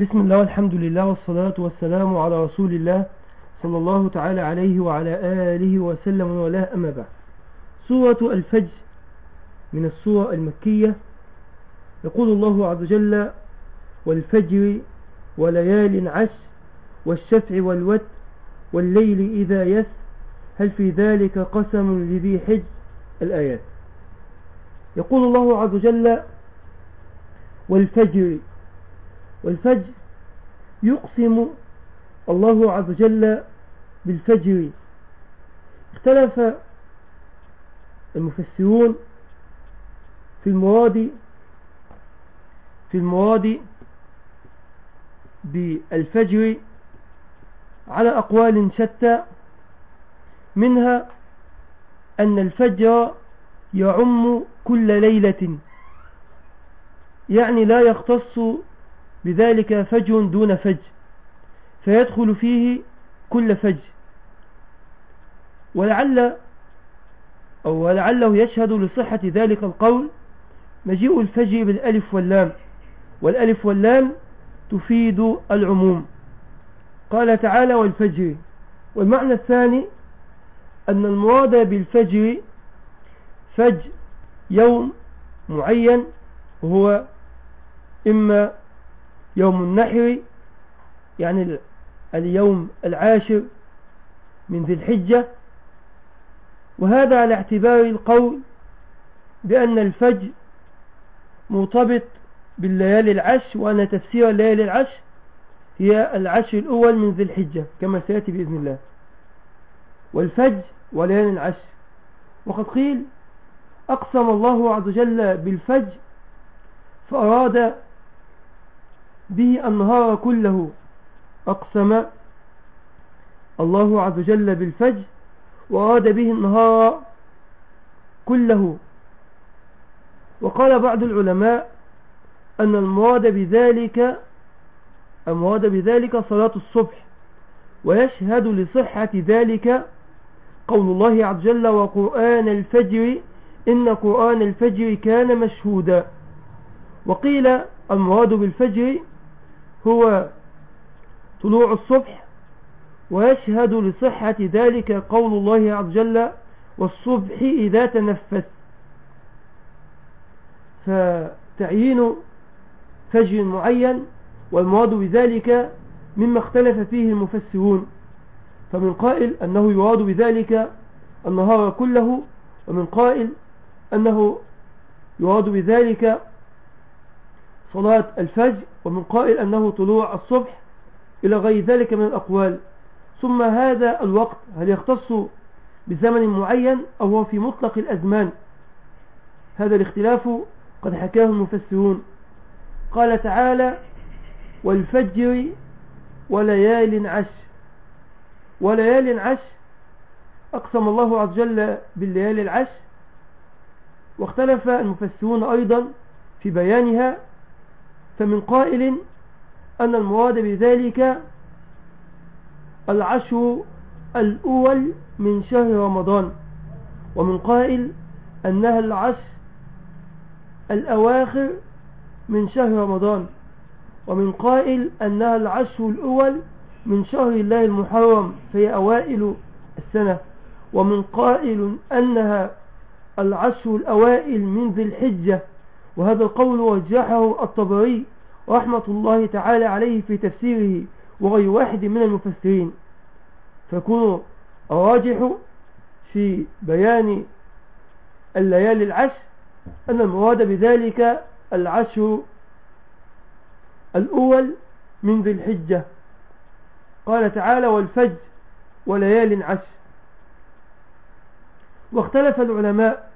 بسم الله والحمد لله والصلاة والسلام على رسول الله صلى الله تعالى عليه وعلى آله وسلم ولا أما بعد. سورة الفجر من السورة المكية يقول الله عز وجل والفجر وليال عش والشفع والوت والليل إذا يس هل في ذلك قسم لذي حج؟ الآيات. يقول الله عز وجل والفجر والفجر يقسم الله عز وجل بالفجر. اختلف المفسرون في المراد في المراد بالفجر على أقوال شتى منها أن الفجر يعم كل ليلة يعني لا يختص بذلك فجر دون فجر فيدخل فيه كل فجر. ولعل أو ولعله يشهد لصحة ذلك القول مجيء الفجر بالألف واللام. والألف واللام تفيد العموم. قال تعالى والفجر. والمعنى الثاني أن المراد بالفجر فجر يوم معين وهو إما يوم النحر يعني اليوم العاشر من ذي الحجة. وهذا على اعتبار القول بأن الفجر مرتبط بالليالي العشر وأن تفسير الليالي العشر هي العشر الأول من ذي الحجة كما سيأتي بإذن الله. والفجر وليالي العشر. وقد قيل أقسم الله عز وجل بالفجر فأراد به النهار كله. أقسم الله عز وجل بالفجر وأراد به النهار كله. وقال بعض العلماء أن المراد بذلك المراد بذلك صلاة الصبح. ويشهد لصحة ذلك قول الله عز وجل وقرآن الفجر إن قرآن الفجر كان مشهودا. وقيل المراد بالفجر هو طلوع الصبح ويشهد لصحة ذلك قول الله عز وجل والصبح إذا تنفس. فتعيين فجر معين والمراد بذلك مما اختلف فيه المفسرون. فمن قائل أنه يراد بذلك النهار كله ومن قائل أنه يراد بذلك صلاة الفجر ومن قائل أنه طلوع الصبح إلى غير ذلك من الأقوال. ثم هذا الوقت هل يختص بزمن معين أو هو في مطلق الأزمان؟ هذا الاختلاف قد حكاه المفسرون. قال تعالى والفجر وليال عش وليال عش أقسم الله عز وجل بالليالي العش واختلف المفسرون أيضا في بيانها فمن قائل أن المراد بذلك العشر الأول من شهر رمضان ومن قائل أنها العشر الأواخر من شهر رمضان ومن قائل أنها العشر الأول من شهر الله المحرم في أوائل السنة ومن قائل أنها العشر الأوائل من ذي الحجة وهذا القول وجحه الطبري رحمة الله تعالى عليه في تفسيره وغير واحد من المفسرين. فيكون الراجح في بيان الليالي العشر أن المراد بذلك العشر الأول من ذي الحجة. قال تعالى والفجر وليال عشر واختلف العلماء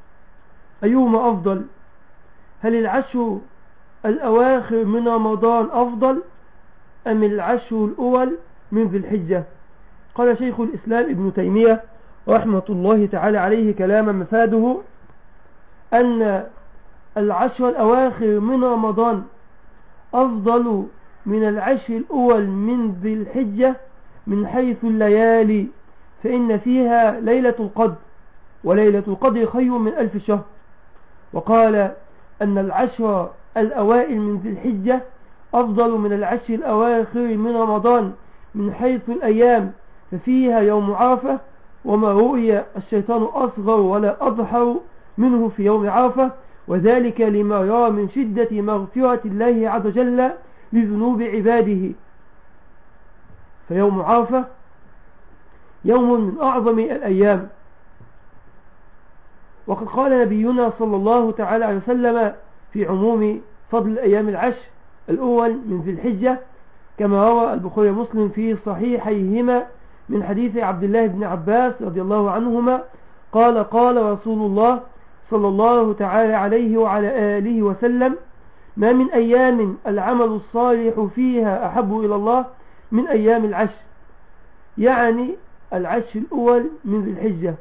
أيهما أفضل؟ هل العشر الأواخر من رمضان أفضل أم العشر الأول من ذي الحجة؟ قال شيخ الإسلام ابن تيمية رحمة الله تعالى عليه كلاما مفاده أن العشر الأواخر من رمضان أفضل من العشر الأول من ذي الحجة من حيث الليالي فإن فيها ليلة القدر وليلة القدر خير من ألف شهر. وقال أن العشر الأوائل من ذي الحجة أفضل من العشر الأواخر من رمضان من حيث الأيام ففيها يوم عرفة وما رؤي الشيطان أصغر ولا أضحر منه في يوم عرفة وذلك لما يرى من شدة مغفرة الله عز وجل لذنوب عباده. فيوم عرفة يوم من أعظم الأيام. وقد قال نبينا صلى الله تعالى عليه وسلم في عموم فضل الأيام العشر الأول من ذي الحجة كما روى البخاري مسلم في صحيحيهما من حديث عبد الله بن عباس رضي الله عنهما قال قال رسول الله صلى الله تعالى عليه وعلى آله وسلم ما من أيام العمل الصالح فيها أحب إلى الله من أيام العشر يعني العشر الأول من ذي الحجة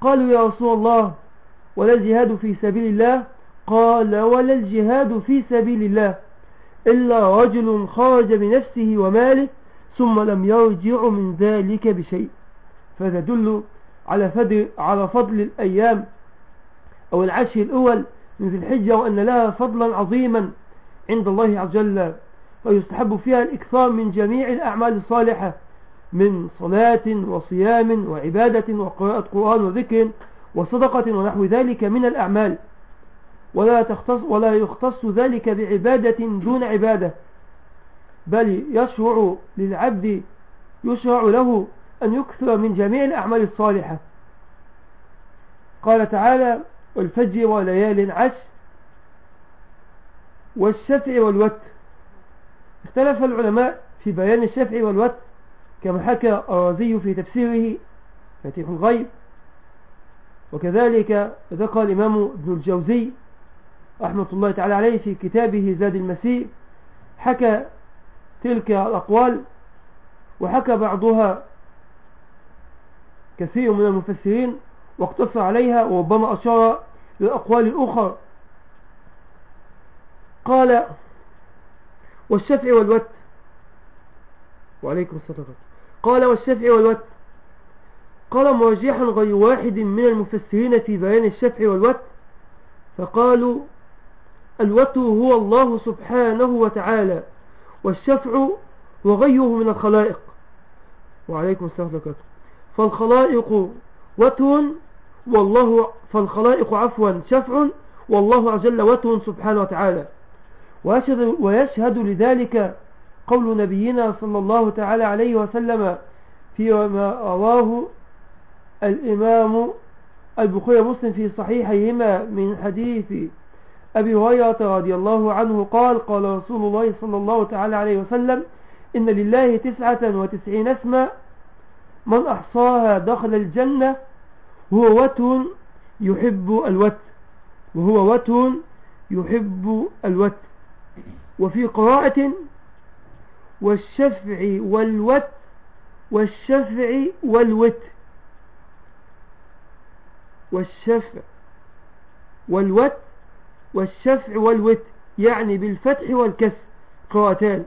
قالوا يا رسول الله ولا الجهاد في سبيل الله؟ قال ولا الجهاد في سبيل الله إلا رجل خرج بنفسه وماله ثم لم يرجع من ذلك بشيء. فهذا دل على فضل, على فضل الأيام أو العشر الأول من ذي الحجة وأن لها فضلا عظيما عند الله عز وجل ويستحب فيها الإكثار من جميع الأعمال الصالحة من صلاة وصيام وعبادة وقراءة قرآن وذكر وصدقة ونحو ذلك من الأعمال. ولا, تختص ولا يختص ذلك بعبادة دون عبادة. بل يشرع للعبد يشرع له أن يكثر من جميع الأعمال الصالحة. قال تعالى والفجر وليال عشر والشفع والوتر. اختلف العلماء في بيان الشفع والوتر كما حكى الرازي في تفسيره فتيح الغيب. وكذلك ذكر الإمام ابن الجوزي رحمة الله تعالى عليه في كتابه زاد المسيح حكى تلك الأقوال وحكى بعضها كثير من المفسرين واقتصر عليها وربما أشار للأقوال الأخرى. قال والشفع والوت وعليكم الصدقة قال والشفع والوت قال مرجحا غير واحد من المفسرين في بيان الشفع والوت فقالوا الوتر هو الله سبحانه وتعالى والشفع وغيره من الخلائق. وعليكم السلام عليكم فالخلائق وتر والله فالخلائق عفوا شفع والله عز وجل وتر سبحانه وتعالى. ويشهد, ويشهد لذلك قول نبينا صلى الله تعالى عليه وسلم فيما رواه الإمام البخاري مسلم في صحيحيهما من حديث أبي هريرة رضي الله عنه قال قال رسول الله صلى الله تعالى عليه وسلم إن لله تسعة وتسعين اسما من أحصاها دخل الجنة هو وت يحب الوت وهو وت يحب الوت وفي قراءة والشفع والوت والشفع والوت والشفع والوت والشفع والوت يعني بالفتح والكسر قراءتان.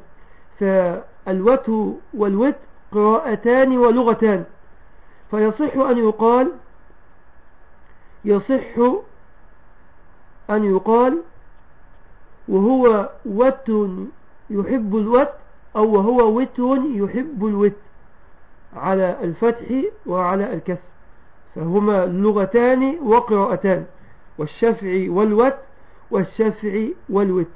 فالوت والوت قراءتان ولغتان. فيصح أن يقال يصح أن يقال وهو وت يحب الوت أو وهو وت يحب الوت على الفتح وعلى الكسر. فهما لغتان وقراءتان والشفع والوت والشفع والوت.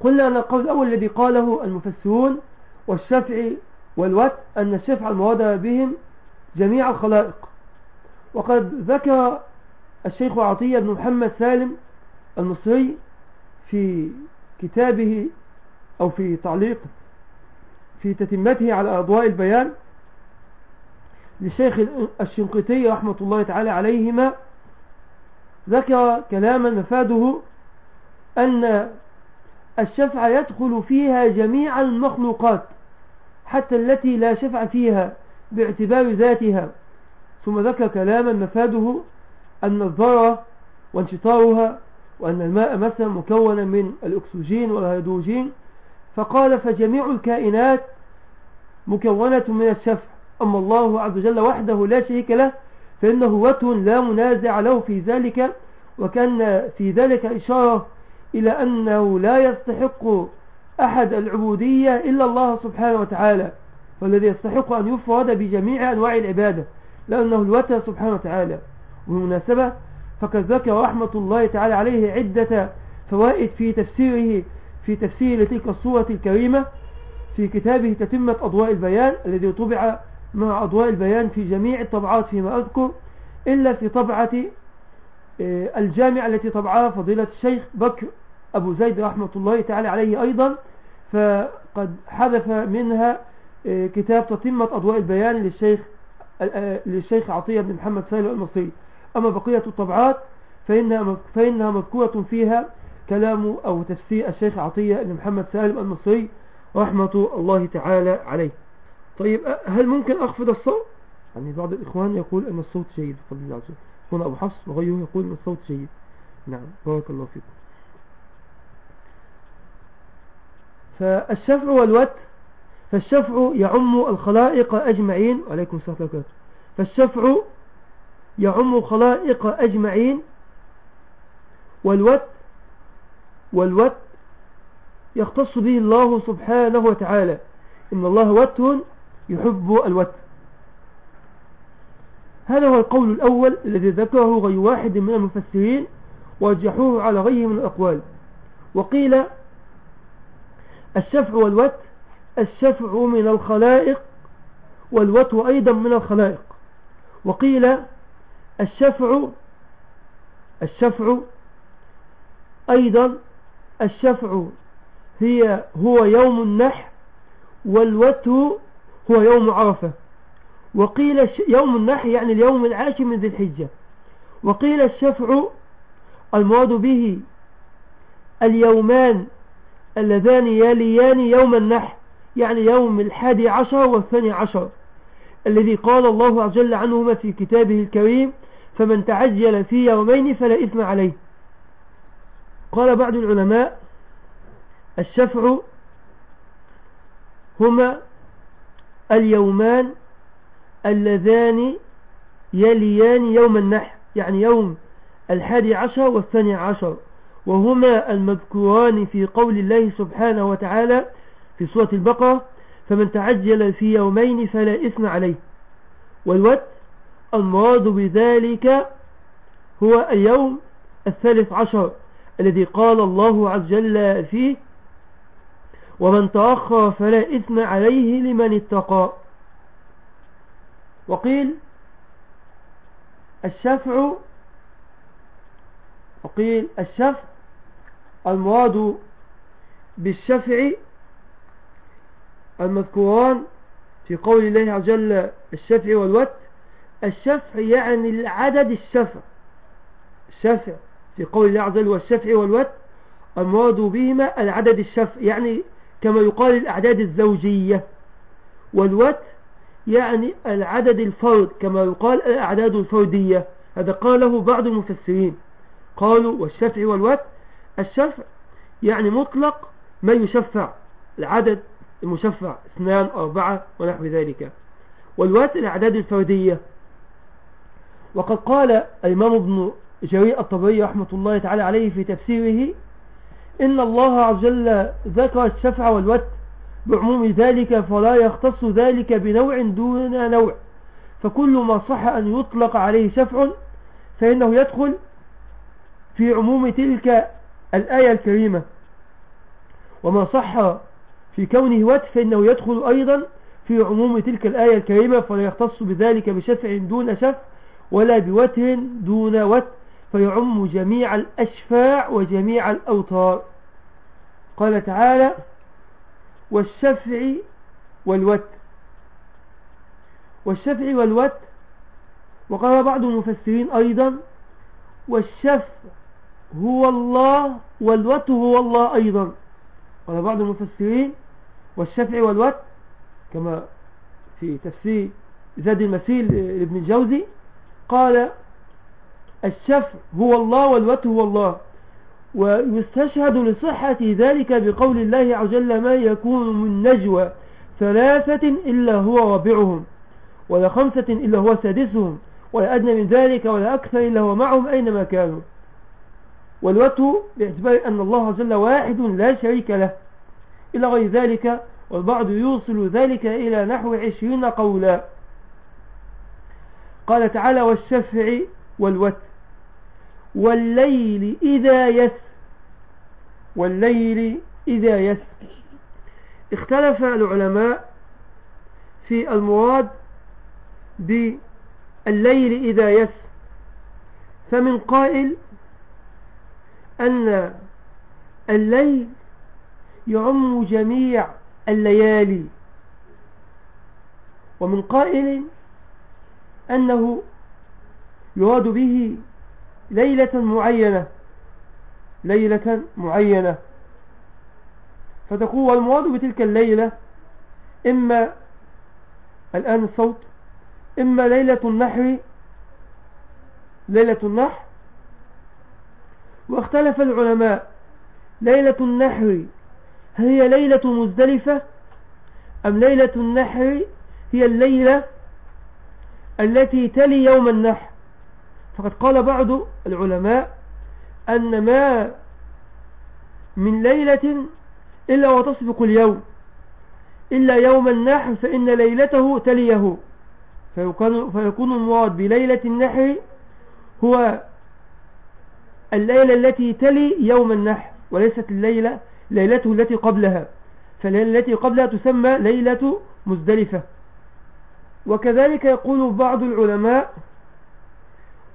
قلنا أن القول الأول الذي قاله المفسرون والشفع والوت أن الشفع المراد بهم جميع الخلائق. وقد ذكر الشيخ عطية بن محمد سالم المصري في كتابه أو في تعليق في تتمته على أضواء البيان للشيخ الشنقيطي رحمة الله تعالى عليهما ذكر كلاما مفاده أن الشفع يدخل فيها جميع المخلوقات حتى التي لا شفع فيها باعتبار ذاتها. ثم ذكر كلاما مفاده أن الذرة وانشطارها وأن الماء مثلا مكونا من الأكسجين والهيدروجين فقال فجميع الكائنات مكونة من الشفع أما الله عز وجل وحده لا شريك له فإنه وتر لا منازع له في ذلك وكان في ذلك إشارة إلى أنه لا يستحق أحد العبودية إلا الله سبحانه وتعالى فالذي يستحق أن يفرد بجميع أنواع العبادة لأنه الوتر سبحانه وتعالى. وبمناسبة فقد ذكر رحمة الله تعالى عليه عدة فوائد في تفسيره في تفسير لتلك الصورة الكريمة في كتابه تتمة أضواء البيان الذي طبع مع أضواء البيان في جميع الطبعات فيما أذكر إلا في طبعة آه، الجامعة التي طبعها فضيلة الشيخ بكر أبو زيد رحمة الله تعالى عليه أيضا. فقد حذف منها آه، كتاب تتمة أضواء البيان للشيخ آه، للشيخ عطية بن محمد سالم المصري. أما بقية الطبعات فإنها, فإنها مذكورة فيها كلام أو تفسير الشيخ عطية بن محمد سالم المصري رحمة الله تعالى عليه. طيب هل ممكن أخفض الصوت؟ يعني بعض الإخوان يقول أن الصوت جيد بفضل الله عز وجل هنا أبو حفص وغيره يقول أن الصوت جيد. نعم بارك الله فيكم. فالشفع والوت فالشفع يعم الخلائق أجمعين عليكم السلام عليكم فالشفع يعم الخلائق أجمعين والوت والوت يختص به الله سبحانه وتعالى. إن الله وت يحب الوت. هذا هو القول الأول الذي ذكره غير واحد من المفسرين ورجحوه على غيره من الأقوال. وقيل الشفع والوت الشفع من الخلائق والوت أيضا من الخلائق. وقيل الشفع الشفع أيضا الشفع هي هو يوم النحر والوت هو يوم عرفة. وقيل يوم النحر يعني اليوم العاشر من ذي الحجة. وقيل الشفع المراد به اليومان اللذان يليان يوم النحر يعني يوم الحادي عشر والثاني عشر الذي قال الله عز وجل عنهما في كتابه الكريم فمن تعجل في يومين فلا إثم عليه قال بعض العلماء الشفع هما اليومان اللذان يليان يوم النحر يعني يوم الحادي عشر والثاني عشر وهما المذكوران في قول الله سبحانه وتعالى في سورة البقرة فمن تعجل في يومين فلا إثم عليه والوت المراد بذلك هو اليوم الثالث عشر الذي قال الله عز وجل فيه ومن تأخر فلا إثم عليه لمن اتقى. وقيل الشفع وقيل الشفع المراد بالشفع المذكوران في قول الله عز وجل الشفع والوت الشفع يعني العدد الشفع. الشفع في قول الله عز وجل والشفع والوت المراد بهما العدد الشفع يعني كما يقال الأعداد الزوجية. والوت يعني العدد الفرد كما يقال الأعداد الفردية. هذا قاله بعض المفسرين. قالوا والشفع والوت الشفع يعني مطلق ما يشفع العدد المشفع اثنان أربعة ونحو ذلك. والوات الأعداد الفردية. وقد قال الإمام ابن جريء الطبري رحمة الله تعالى عليه في تفسيره إن الله عز وجل ذكر الشفع والوت بعموم ذلك فلا يختص ذلك بنوع دون نوع. فكل ما صح أن يطلق عليه شفع فإنه يدخل في عموم تلك الآية الكريمة. وما صح في كونه وت فإنه يدخل أيضا في عموم تلك الآية الكريمة فلا يختص بذلك بشفع دون شفع ولا بوتر دون وت فيعم جميع الأشفاع وجميع الأوتار. قال تعالى والشفع والوت. والشفع والوت وقال بعض المفسرين أيضا والشفع هو الله والوت هو الله أيضا. قال بعض المفسرين والشفع والوت كما في تفسير زاد المسيل لابن الجوزي قال الشفع هو الله والوت هو الله. ويستشهد لصحة ذلك بقول الله عز وجل ما يكون من نجوى ثلاثة إلا هو رابعهم ولا خمسة إلا هو سادسهم ولا أدنى من ذلك ولا أكثر إلا هو معهم أينما كانوا. والوتر باعتبار أن الله جل واحد لا شريك له. إلى غير ذلك والبعض يوصل ذلك إلى نحو عشرين قولا. قال تعالى والشفع والوتر. والليل إذا يسر والليل إذا يسر. اختلف العلماء في المراد بالليل إذا يسر. فمن قائل أن الليل يعم جميع الليالي ومن قائل أنه يراد به ليلة معينة. ليلة معينة. فتقول المراد بتلك الليلة إما الآن الصوت إما ليلة النحر. ليلة النحر. واختلف العلماء. ليلة النحر هي ليلة مزدلفة؟ أم ليلة النحر هي الليلة التي تلي يوم النحر؟ فقد قال بعض العلماء أن ما من ليلة إلا وتسبق اليوم إلا يوم النحر فإن ليلته تليه. فيكون المراد بليلة النحر هو الليلة التي تلي يوم النحر وليست الليلة ليلته التي قبلها. فالليلة التي قبلها تسمى ليلة مزدلفة. وكذلك يقول بعض العلماء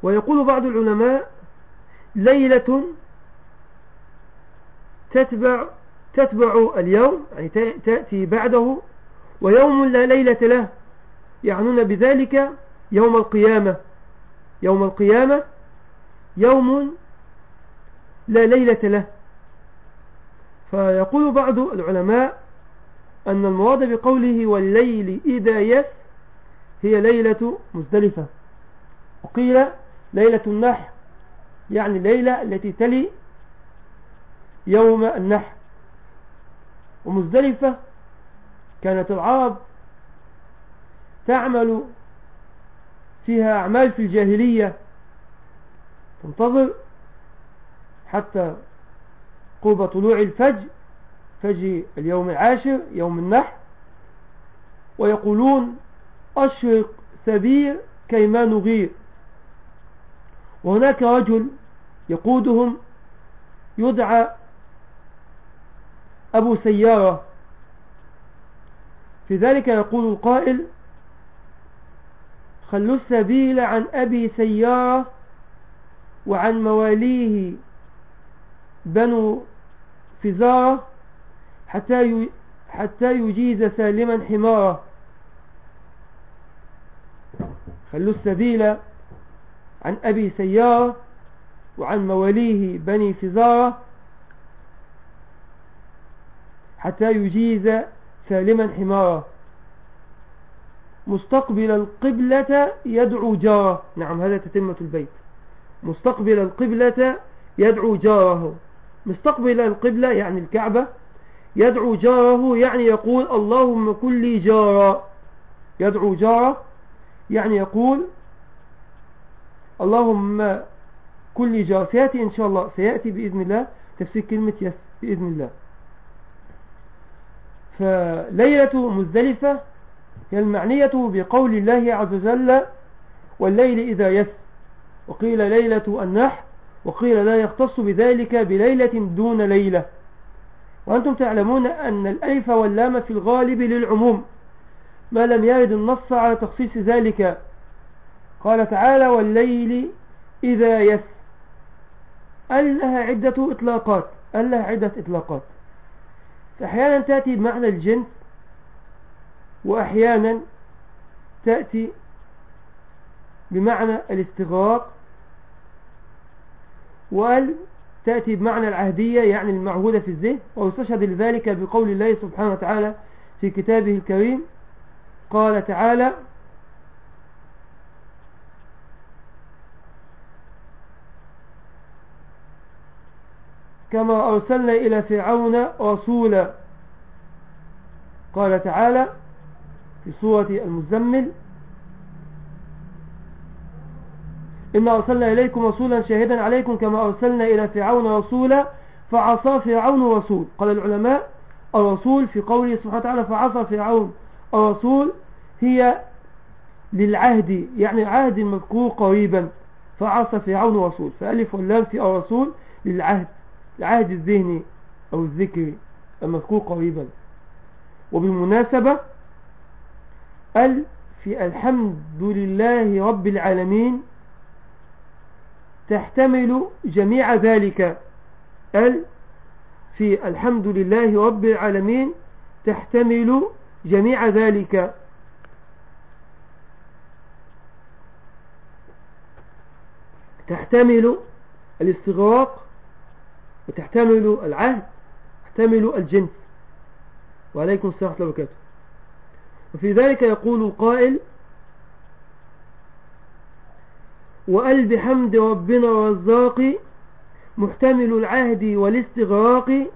ويقول بعض العلماء ليلة تتبع تتبع اليوم يعني تأتي بعده ويوم لا ليلة له يعنون بذلك يوم القيامة. يوم القيامة يوم لا ليلة له. فيقول بعض العلماء أن المراد بقوله والليل إذا يس هي ليلة مزدلفة. وقيل ليلة النحر يعني الليلة التي تلي يوم النحر. ومزدلفة كانت العرب تعمل فيها أعمال في الجاهلية تنتظر حتى قرب طلوع الفجر فجر اليوم العاشر يوم النحر ويقولون أشرق سبيل كيما نغير. وهناك رجل يقودهم يدعى أبو سيارة. في ذلك يقول القائل خلوا السبيل عن أبي سيارة وعن مواليه بنو فزارة حتى حتى يجيز سالما حمارة. خلوا السبيل عن أبي سيارة وعن مواليه بني فزارة حتى يجيز سالما حمارة مستقبل القبلة يدعو جاره. نعم هذا تتمة البيت. مستقبل القبلة يدعو جاره. مستقبل القبلة يعني الكعبة يدعو جاره يعني يقول اللهم كن لي جارا. يدعو جاره يعني يقول اللهم كن لي جار سيأتي إن شاء الله. سيأتي بإذن الله. تفسير كلمة يس بإذن الله. فليلة مزدلفة هي المعنية بقول الله عز وجل والليل إذا يس. وقيل ليلة النحر وقيل لا يختص بذلك بليلة دون ليلة. وأنتم تعلمون أن الألف واللام في الغالب للعموم. ما لم يرد النص على تخصيص ذلك قال تعالى والليل إذا يس. أل لها عدة إطلاقات. أل لها عدة إطلاقات. أحيانا تأتي بمعنى الجنس وأحيانا تأتي بمعنى الاستغراق وقال تأتي بمعنى العهدية يعني المعهودة في الذهن. ويستشهد لذلك بقول الله سبحانه وتعالى في كتابه الكريم. قال تعالى كما أرسلنا إلى فرعون رسولا. قال تعالى في سورة المزمل إنا أرسلنا إليكم رسولا شاهدا عليكم كما أرسلنا إلى فرعون رسولا فعصى فرعون رسول قال العلماء الرسول في قوله سبحانه وتعالى فعصى فرعون الرسول هي للعهد يعني عهد المذكور قريبا. فعصى فرعون رسول فألف واللام في الرسول للعهد. العهد الذهني أو الذكري المذكور قريبا. وبالمناسبة ال في الحمد لله رب العالمين تحتمل جميع ذلك. ال في الحمد لله رب العالمين تحتمل جميع ذلك. تحتمل الاستغراق وتحتمل العهد تحتمل الجنس وعليكم السلام ورحمة الله وبركاته. وفي ذلك يقول القائل وقال بحمد ربنا الرزاق محتمل العهد والاستغراق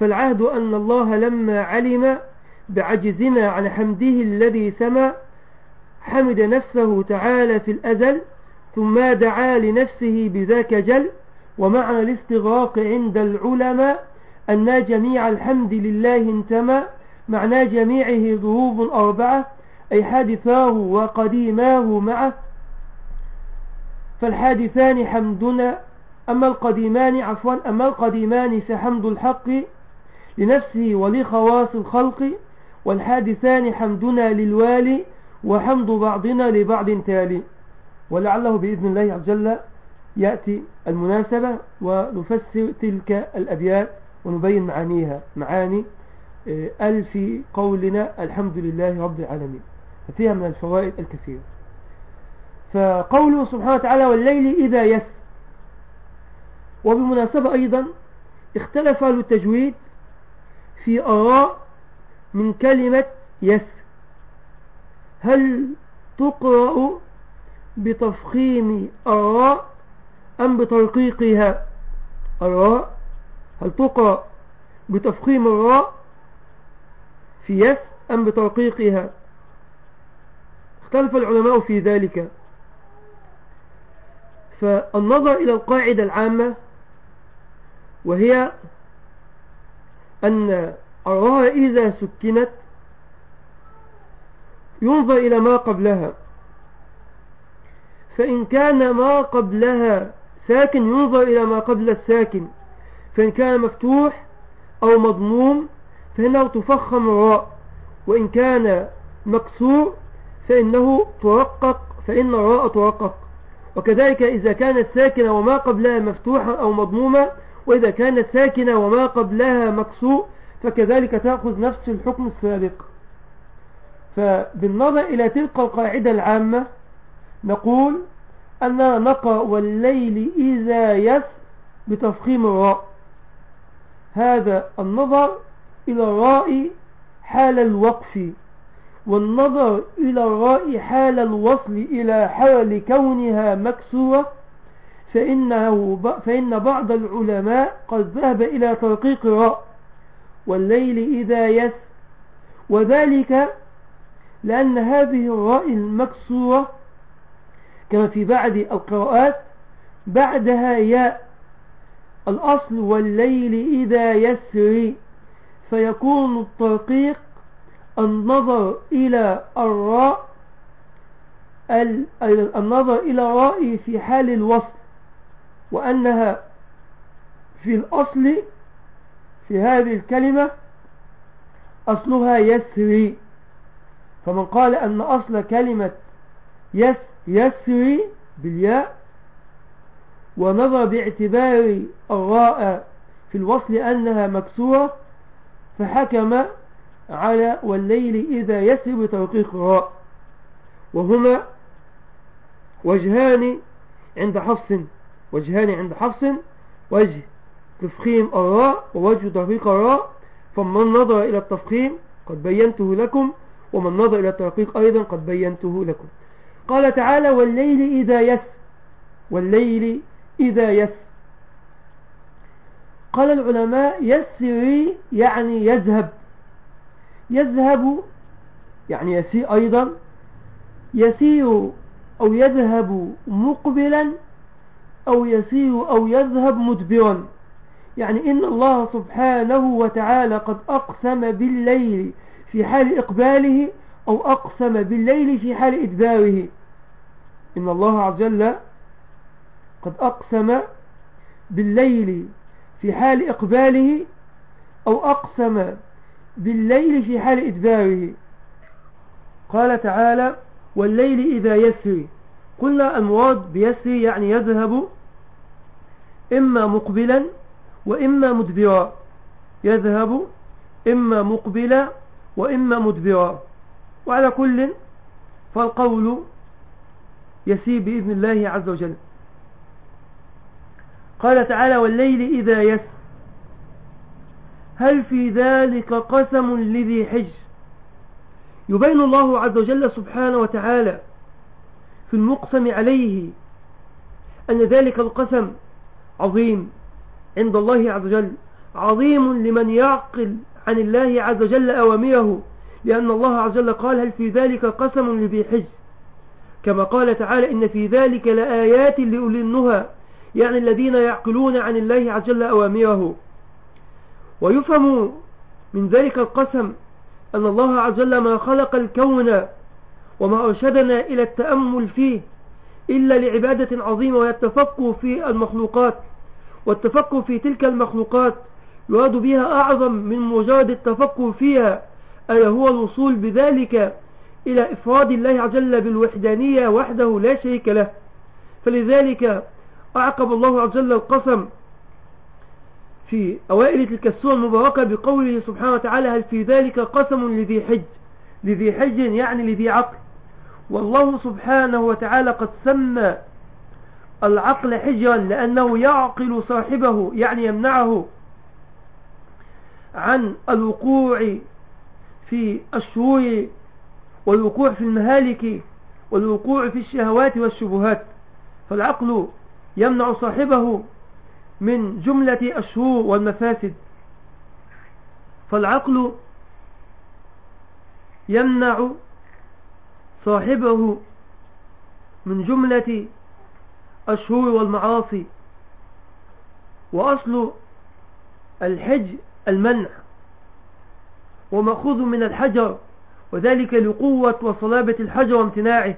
فالعهد أن الله لما علم بعجزنا عن حمده الذي سمى حمد نفسه تعالى في الأزل ثم دعا لنفسه بذاك جل ومعنى الاستغراق عند العلماء أن جميع الحمد لله انتمى معنى جميعه ضروب أربعة أي حادثاه وقديماه معه. فالحادثان حمدنا أما القديمان عفوا أما القديمان فحمد الحق لنفسه ولخواص الخلق والحادثان حمدنا للوالي وحمد بعضنا لبعض تالي. ولعله بإذن الله عز وجل يأتي المناسبة ونفسر تلك الأبيات ونبين معانيها. معاني آه، أل في قولنا الحمد لله رب العالمين. ففيها من الفوائد الكثيرة. فقوله سبحانه وتعالى والليل إذا يس. وبمناسبة أيضا اختلف أهل التجويد في آراء من كلمة يس. هل تقرأ بتفخيم الراء أم بترقيقها الراء هل تقرأ بتفخيم الراء؟ في يس أم بترقيقها اختلف العلماء في ذلك. فالنظر إلى القاعدة العامة وهي أن الراء إذا سكنت ينظر إلى ما قبلها. فإن كان ما قبلها ساكن ينظر إلى ما قبل الساكن فإن كان مفتوح أو مضموم فإنه تفخم الراء وإن كان مكسور فإنه ترقق فإن الراء ترقق. وكذلك إذا كانت ساكنة وما قبلها مفتوحة أو مضمومة وإذا كانت ساكنة وما قبلها مكسور فكذلك تأخذ نفس الحكم السابق. فبالنظر إلى تلك القاعدة العامة نقول أننا نقرأ والليل إذا يس بتفخيم الراء. هذا النظر إلى الراء حال الوقف والنظر إلى الراء حال الوصل إلى حال كونها مكسورة فإنه فإن بعض العلماء قد ذهب إلى ترقيق الراء والليل إذا يس. وذلك لأن هذه الراء المكسورة كما في بعض القراءات بعدها ياء الأصل والليل إذا يسري فيكون الترقيق النظر إلى الراء النظر إلى الراء في حال الوصل وأنها في الأصل في هذه الكلمة أصلها يسري. فمن قال أن أصل كلمة يس يسري بالياء ونظر باعتبار الراء في الوصل أنها مكسورة فحكم على والليل إذا يسر بتوقيق الراء. وهما وجهان عند حفص وجهان عند حفص وجه تفخيم الراء ووجه ترقيق الراء. فمن نظر إلى التفخيم قد بينته لكم ومن نظر إلى الترقيق أيضا قد بينته لكم. قال تعالى والليل إذا يس والليل إذا يس. قال العلماء يسري يعني يذهب. يذهب يعني يسير أيضا. يسير أو يذهب مقبلا أو يسير أو يذهب مدبرا. يعني إن الله سبحانه وتعالى قد أقسم بالليل في حال إقباله أو أقسم بالليل في حال إدباره. إن الله عز وجل قد أقسم بالليل في حال إقباله أو أقسم بالليل في حال إدباره. قال تعالى والليل إذا يسري. قلنا المراد بيسري يعني يذهب إما مقبلا وإما مدبرا. يذهب إما مقبلا وإما مدبرا. وعلى كل فالقول يسير بإذن الله عز وجل. قال تعالى والليل إذا يس هل في ذلك قسم لذي حج يبين الله عز وجل سبحانه وتعالى في المقسم عليه أن ذلك القسم عظيم عند الله عز وجل عظيم لمن يعقل عن الله عز وجل أوامره لأن الله عز وجل قال هل في ذلك قسم لذي حج كما قال تعالى إن في ذلك لآيات لأولي النهى يعني الذين يعقلون عن الله عز وجل أوامره. ويفهم من ذلك القسم أن الله عز وجل ما خلق الكون وما أرشدنا إلى التأمل فيه إلا لعبادة عظيمة وهي التفكر في المخلوقات. والتفكر في تلك المخلوقات يراد بها أعظم من مجرد التفكر فيها ألا هو الوصول بذلك إلى إفراد الله عز وجل بالوحدانية وحده لا شريك له. فلذلك أعقب الله عز وجل القسم في أوائل تلك السورة المباركة بقوله سبحانه وتعالى هل في ذلك قسم لذي حج لذي حج يعني لذي عقل. والله سبحانه وتعالى قد سمى العقل حجرا لأنه يعقل صاحبه يعني يمنعه عن الوقوع في الشرور والوقوع في المهالك والوقوع في الشهوات والشبهات فالعقل يمنع صاحبه من جملة الشرور والمفاسد. فالعقل يمنع صاحبه من جملة الشرور والمعاصي وأصل الحج المنع. ومأخوذ من الحجر وذلك لقوة وصلابة الحجر وامتناعه.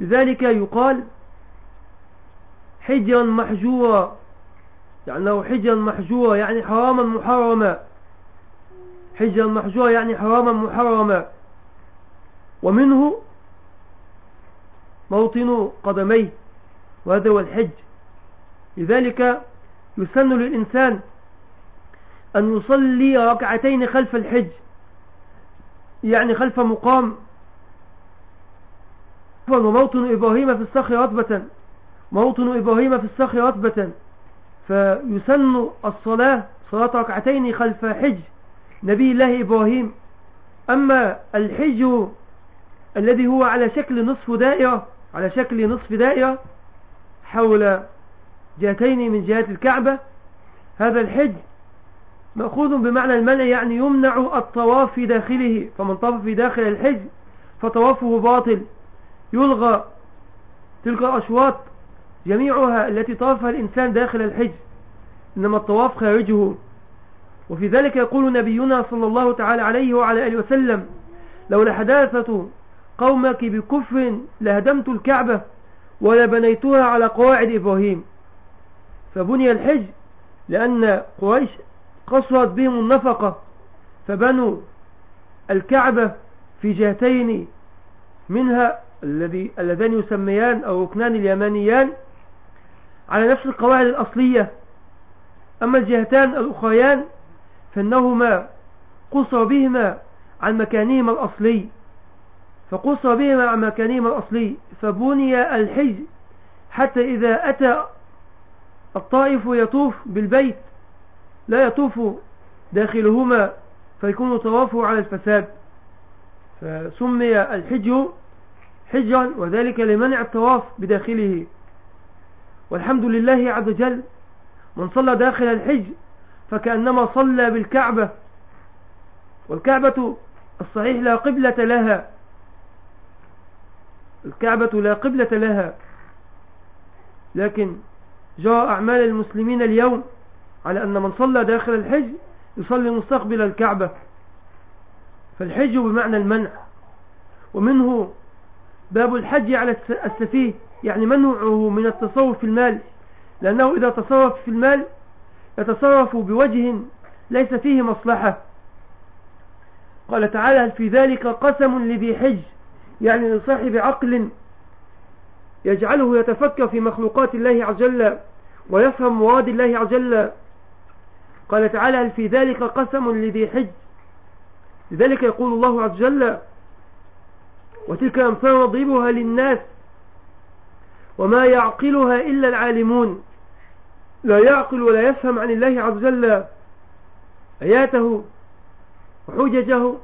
لذلك يقال حجرا محجورا يعني حجرا محجورا يعني حراما محرما حجرا محجورا يعني حراما محرما. ومنه موطن قدميه وهذا هو الحج. لذلك يسن للإنسان أن يصلي ركعتين خلف الحج يعني خلف مقام. وموطن إبراهيم في الصخر رطبة موطن إبراهيم في الصخر رطبة. فيسن الصلاة صلاة ركعتين خلف حج نبي الله إبراهيم. أما الحج الذي هو على شكل نصف دائرة على شكل نصف دائرة حول جهتين من جهات الكعبة هذا الحج مأخوذ بمعنى المنع يعني يمنع الطواف في داخله فمن طاف في داخل الحج فطوافه باطل. يلغى تلك الأشواط جميعها التي طافها الإنسان داخل الحج إنما الطواف خارجه. وفي ذلك يقول نبينا صلى الله تعالى عليه وعلى آله وسلم لولا حداثة قومك بكفر لهدمت الكعبة ولبنيتها على قواعد إبراهيم فبني الحج لأن قريش قصرت بهم النفقة فبنوا الكعبة في جهتين منها الذي اللذان يسميان أو ركنان اليمانيان على نفس القواعد الأصلية. أما الجهتان الأخريان فإنهما قصر بهما عن مكانهما الأصلي. فقصر بهما عن مكانهما الأصلي. فبني الحج حتى إذا أتى الطائف يطوف بالبيت لا يطوف داخلهما فيكون طوافه على الفساد. فسمي الحج حجا وذلك لمنع الطواف بداخله. والحمد لله عز وجل من صلى داخل الحج فكأنما صلى بالكعبة. والكعبة الصحيح لا قبلة لها. الكعبة لا قبلة لها. لكن جاء أعمال المسلمين اليوم على أن من صلى داخل الحج يصلي مستقبل الكعبة. فالحج بمعنى المنع. ومنه باب الحج على السفيه يعني منعه من التصرف في المال. لأنه إذا تصرف في المال يتصرف بوجه ليس فيه مصلحة. قال تعالى هل في ذلك قسم لذي حج؟ يعني لصاحب عقل يجعله يتفكر في مخلوقات الله عز وجل ويفهم مراد الله عز وجل. قال تعالى هل في ذلك قسم لذي حج. لذلك يقول الله عز وجل وتلك أمثال نضربها للناس وما يعقلها إلا العالمون. لا يعقل ولا يفهم عن الله عز وجل آياته وحججه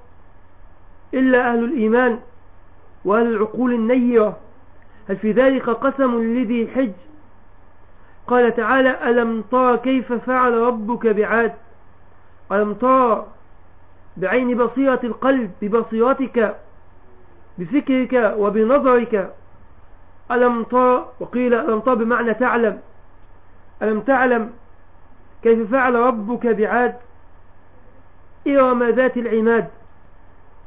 إلا أهل الإيمان وأهل العقول النيرة هل في ذلك قسم لذي حج؟ قال تعالى ألم ترى كيف فعل ربك بعاد؟ ألم ترى بعين بصيرة القلب ببصيرتك بفكرك وبنظرك؟ ألم ترى وقيل ألم ترى بمعنى تعلم ألم تعلم كيف فعل ربك بعاد؟ إرم ذات العماد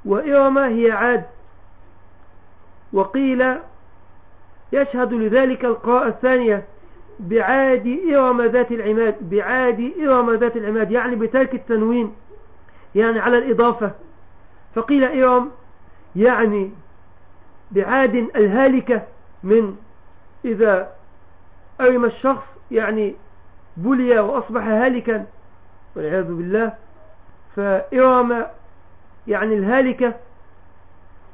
وإرم هي عاد. وقيل يشهد لذلك القراءة الثانية بعاد إرم ذات العماد بعاد إرم ذات العماد يعني بترك التنوين يعني على الإضافة. فقيل إرم يعني بعاد الهالكة من إذا أرم الشخص يعني بلي وأصبح هالكا والعياذ بالله. فإرم يعني الهالكة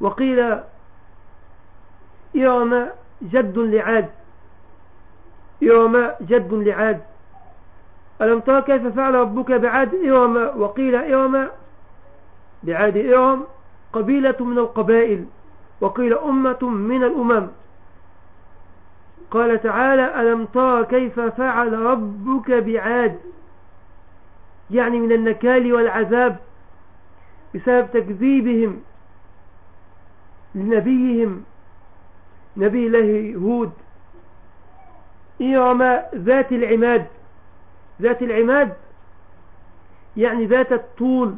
وقيل إرم جد لعاد. إرم جد لعاد. ألم ترى كيف فعل ربك بعاد إرم وقيل إرم بعاد إرم قبيلة من القبائل وقيل أمة من الأمم. قال تعالى ألم ترى كيف فعل ربك بعاد؟ يعني من النكال والعذاب بسبب تكذيبهم لنبيهم نبي الله هود. إرم ذات العماد. ذات العماد يعني ذات الطول.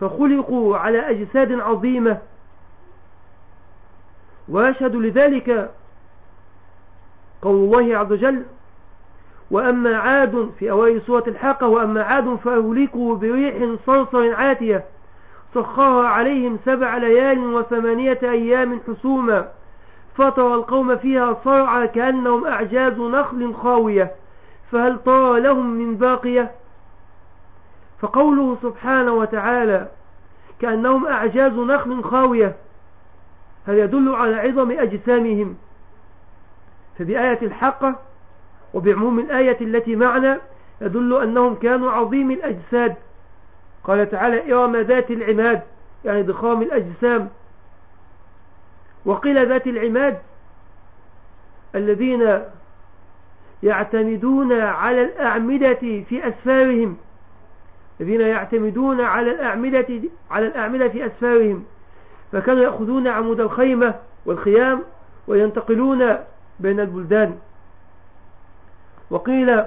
فخلقوا على أجساد عظيمة. ويشهد لذلك قول الله عز وجل وأما عاد في أوائل سورة الحاقة وأما عاد فأهلكوا بريح صرصر عاتية سخرها عليهم سبع ليال وثمانية أيام حسوما. فترى القوم فيها صرعى كأنهم أعجاز نخل خاوية فهل ترى لهم من باقية؟ فقوله سبحانه وتعالى كأنهم أعجاز نخل خاوية. هل يدل على عظم أجسامهم؟ فبآية الحقة وبعموم الآية التي معنا يدل أنهم كانوا عظيم الأجساد. قال تعالى إرم ذات العماد يعني ضخام الأجسام. وقيل ذات العماد الذين يعتمدون على الأعمدة في أسفارهم. الذين يعتمدون على الأعمدة على الأعمدة في أسفارهم. فكانوا يأخذون عمود الخيمة والخيام وينتقلون بين البلدان. وقيل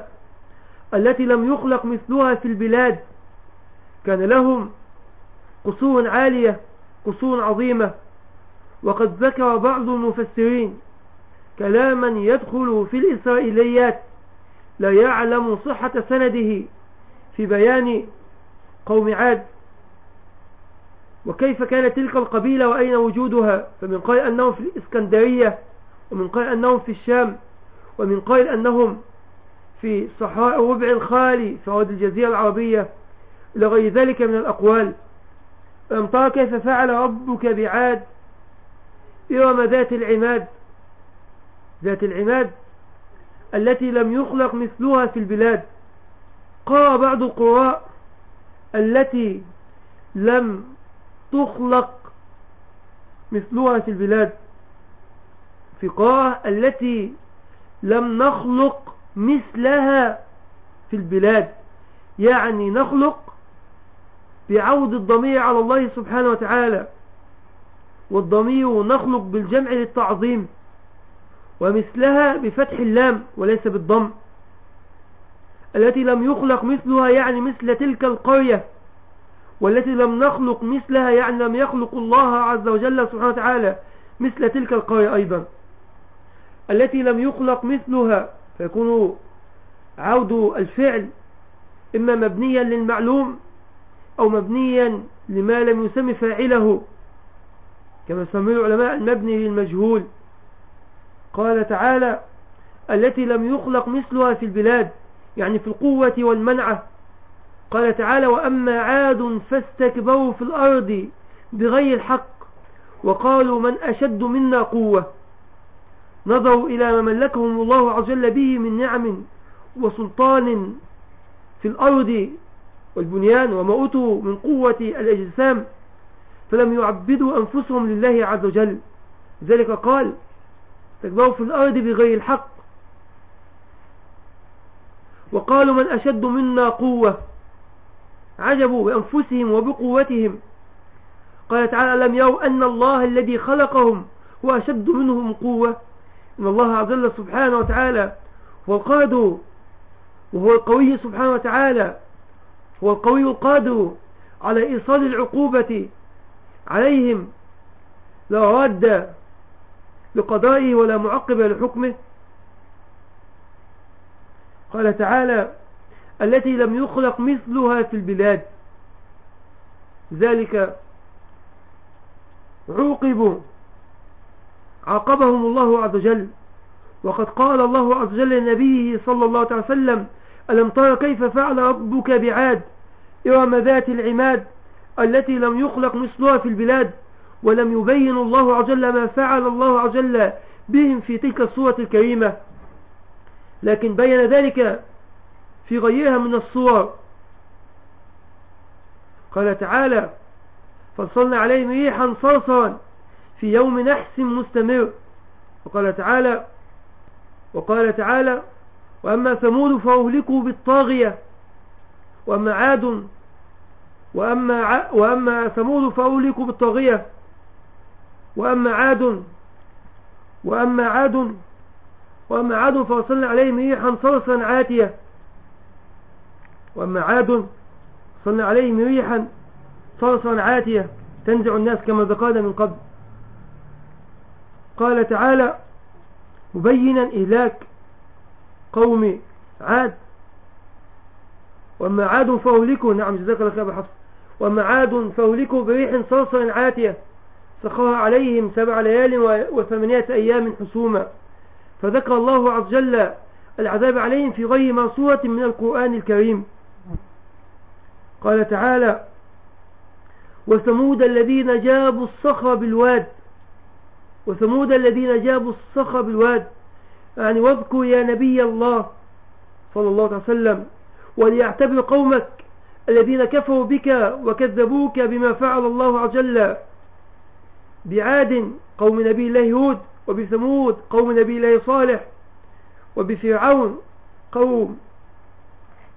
التي لم يخلق مثلها في البلاد كان لهم قصور عالية قصور عظيمة. وقد ذكر بعض المفسرين كلاما يدخل في الإسرائيليات لا يعلم صحة سنده في بيان قوم عاد. وكيف كانت تلك القبيلة وأين وجودها؟ فمن قال أنهم في الإسكندرية ومن قال أنهم في الشام ومن قال أنهم في صحراء ربع الخالي في أرض الجزيرة العربية إلى غير ذلك من الأقوال. أم ترى كيف فعل ربك بعاد؟ إرم ذات العماد ذات العماد التي لم يخلق مثلها في البلاد. قرأ بعض القراء التي لم تخلق مثلها في البلاد. في قراءة التي لم نخلق مثلها في البلاد. يعني نخلق بعود الضمير على الله سبحانه وتعالى. والضمير نخلق بالجمع للتعظيم ومثلها بفتح اللام وليس بالضم التي لم يخلق مثلها يعني مثل تلك القرية والتي لم نخلق مثلها يعني لم يخلق الله عز وجل سبحانه وتعالى مثل تلك القرية أيضا. التي لم يخلق مثلها فيكون عود الفعل إما مبنيا للمعلوم أو مبنيا لما لم يسمي فاعله. كما سمي العلماء المبني للمجهول قال تعالى التي لم يخلق مثلها في البلاد يعني في القوة والمنعة. قال تعالى وأما عاد فاستكبروا في الأرض بغير الحق وقالوا من أشد منا قوة. نظروا إلى ما ملكهم الله عز وجل به من نعم وسلطان في الأرض والبنيان وما أتوا من قوة الأجسام. فلم يعبدوا أنفسهم لله عز وجل. ذلك قال تكبروا في الأرض بغير الحق. وقالوا من أشد منا قوة. عجبوا بأنفسهم وبقوتهم. قال تعالى لم يروا أن الله الذي خلقهم هو أشد منهم قوة؟ إن الله عز وجل سبحانه وتعالى هو القادر وهو القوي سبحانه وتعالى هو القوي القادر على إيصال العقوبة عليهم لا راد لقضائه ولا معقب لحكمه. قال تعالى التي لم يخلق مثلها في البلاد. ذلك عوقبوا عاقبهم الله عز وجل. وقد قال الله عز وجل لنبيه صلى الله عليه وسلم ألم ترى كيف فعل ربك بعاد إرم ذات العماد؟ التي لم يخلق مثلها في البلاد ولم يبين الله عز وجل ما فعل الله عز وجل بهم في تلك الصورة الكريمة. لكن بين ذلك في غيرها من الصور. قال تعالى فصلنا عليهم ريحا صرصرا في يوم نحس مستمر وقال تعالى وقال تعالى وأما ثمود فأهلكوا بالطاغية وأما عاد وأما, ع... وأما ثمود فأهلكوا بالطاغية. وأما عاد وأما عاد وأما عاد فأرسلنا عليهم ريحا صرصا عاتية. وأما عاد صلنا عليهم ريحا صرصا عاتية تنزع الناس كما ذكرنا من قبل. قال تعالى مبينا إهلاك قوم عاد وأما عاد فأهلكوا نعم جزاك الله خير حفص. وأما عاد فأهلكوا بريح صرصر عاتية. سخرها عليهم سبع ليال وثمانية أيام حسوما. فذكر الله عز وجل العذاب عليهم في غير ما صورة من القرآن الكريم. قال تعالى وثمود الذين جابوا الصخر بالواد. وثمود الذين جابوا الصخر بالواد. يعني واذكر يا نبي الله صلى الله عليه وسلم. وليعتبر قومك الذين كفروا بك وكذبوك بما فعل الله عز وجل. بعاد قوم نبي الله هود وبثمود قوم نبي الله صالح وبفرعون قوم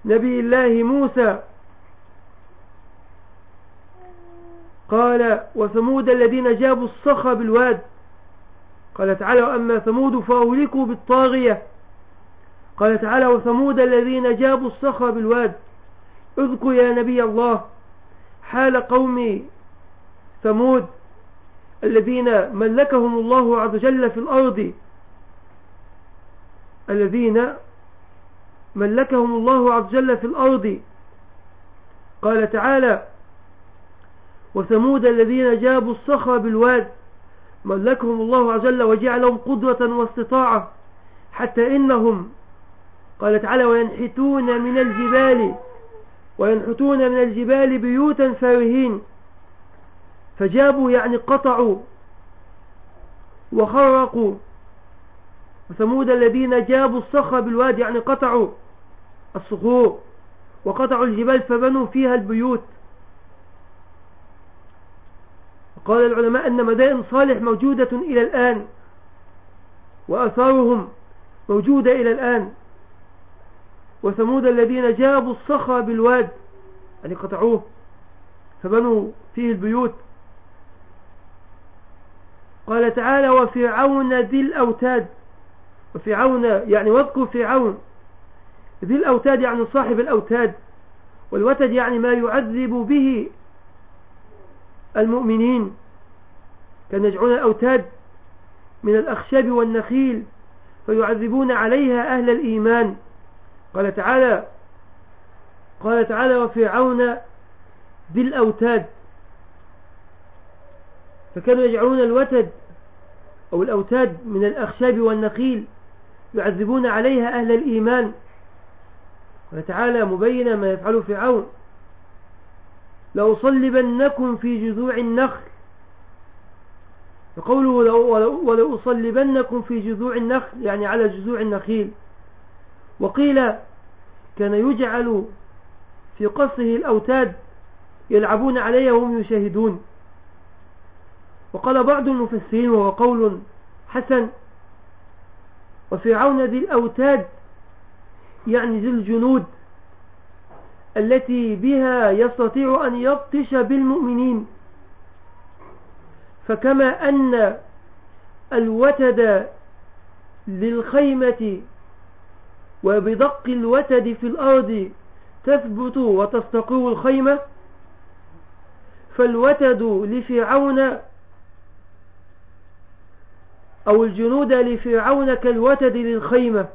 نبي الله موسى. قال وثمود الذين جابوا الصخر بالواد. قال تعالى وأما ثمود فأولكوا بالطاغية. قال تعالى وثمود الذين جابوا الصخر بالواد اذكر يا نبي الله حال قوم ثمود الذين ملكهم الله عز وجل في الأرض. الذين ملكهم الله عز وجل في الأرض. قال تعالى وثمود الذين جابوا الصخر بالواد ملكهم الله عز وجل وجعلهم قدرة واستطاعة حتى إنهم قال تعالى وينحتون من الجبال وينحتون من الجبال بيوتا فارهين. فجابوا يعني قطعوا وخرقوا. وثمود الذين جابوا الصخر بالواد يعني قطعوا الصخور وقطعوا الجبال فبنوا فيها البيوت. قال العلماء أن مدائن صالح موجودة إلى الآن وأثارهم موجودة إلى الآن. وثمود الذين جابوا الصخر بالواد يعني قطعوه فبنوا فيه البيوت. قال تعالى وفرعون ذي الأوتاد. وفرعون يعني واذكر فرعون. ذي الأوتاد يعني صاحب الأوتاد والوتد يعني ما يعذب به المؤمنين كان يجعلون الأوتاد من الأخشاب والنخيل فيعذبون عليها أهل الإيمان. قال تعالى قال تعالى وفرعون ذي الأوتاد فكانوا يجعلون الوتد أو الأوتاد من الأخشاب والنخيل يعذبون عليها أهل الإيمان. قال تعالى مبينا ما يفعل فرعون لأصلبنكم في جذوع النخل. فقوله ولأصلبنكم في جذوع النخل. يعني على جذوع النخيل. وقيل كان يجعل في قصه الأوتاد يلعبون عليها وهم يشاهدون. وقال بعض المفسرين وهو قول حسن وفرعون ذي الأوتاد يعني ذي الجنود التي بها يستطيع أن يبطش بالمؤمنين. فكما أن الوتد للخيمة وبدق الوتد في الأرض تثبت وتستقر الخيمة. فالوتد لفرعون أو الجنود لفرعون كالوتد للخيمة.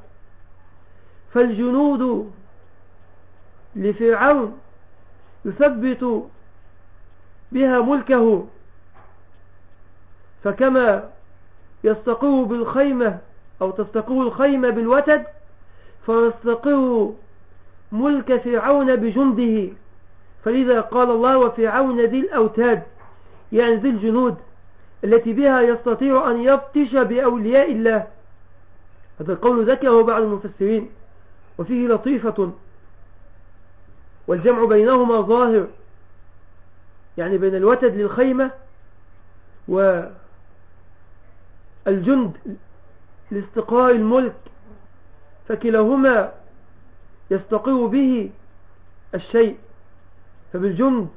فالجنود لفرعون يثبت بها ملكه. فكما يستقر بالخيمة أو تستقر الخيمة بالوتد فيستقر ملك فرعون بجنده. فلذا قال الله وفرعون ذي الأوتاد يعني ذي الجنود التي بها يستطيع أن يبطش بأولياء الله. هذا القول ذكره بعض المفسرين وفيه لطيفة والجمع بينهما ظاهر. يعني بين الوتد للخيمة والجند لاستقرار الملك. فكلاهما يستقر به الشيء فبالجند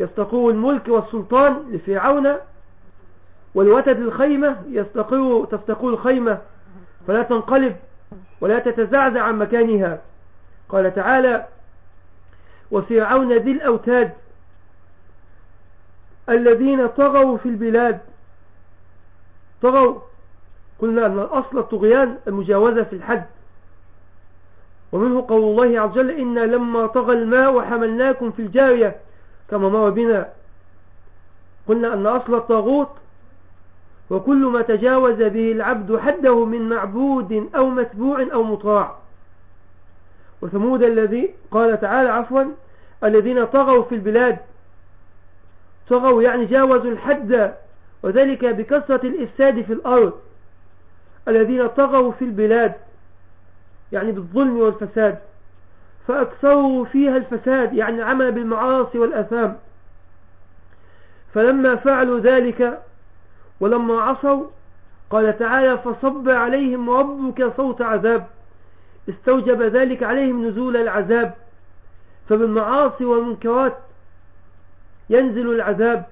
يستقر الملك والسلطان لفرعون والوتد الخيمة يستقر تستقر الخيمة فلا تنقلب ولا تتزعزع عن مكانها. قال تعالى وفرعون ذي الأوتاد الذين طغوا في البلاد. طغوا قلنا أن الأصل الطغيان المجاوزة في الحد. ومنه قول الله عز وجل إنا لما طغى الماء وحملناكم في الجارية كما مر بنا. قلنا أن أصل الطاغوت وكل ما تجاوز به العبد حده من معبود أو متبوع أو مطاع. وثمود الذي قال تعالى عفوا الذين طغوا في البلاد. طغوا يعني جاوزوا الحد وذلك بكثرة الإفساد في الأرض. الذين طغوا في البلاد يعني بالظلم والفساد. فأكثروا فيها الفساد يعني عمل بالمعاصي والأثام. فلما فعلوا ذلك ولما عصوا قال تعالى فصب عليهم ربك صوت عذاب. استوجب ذلك عليهم نزول العذاب. فبالمعاصي والمنكرات ينزل العذاب.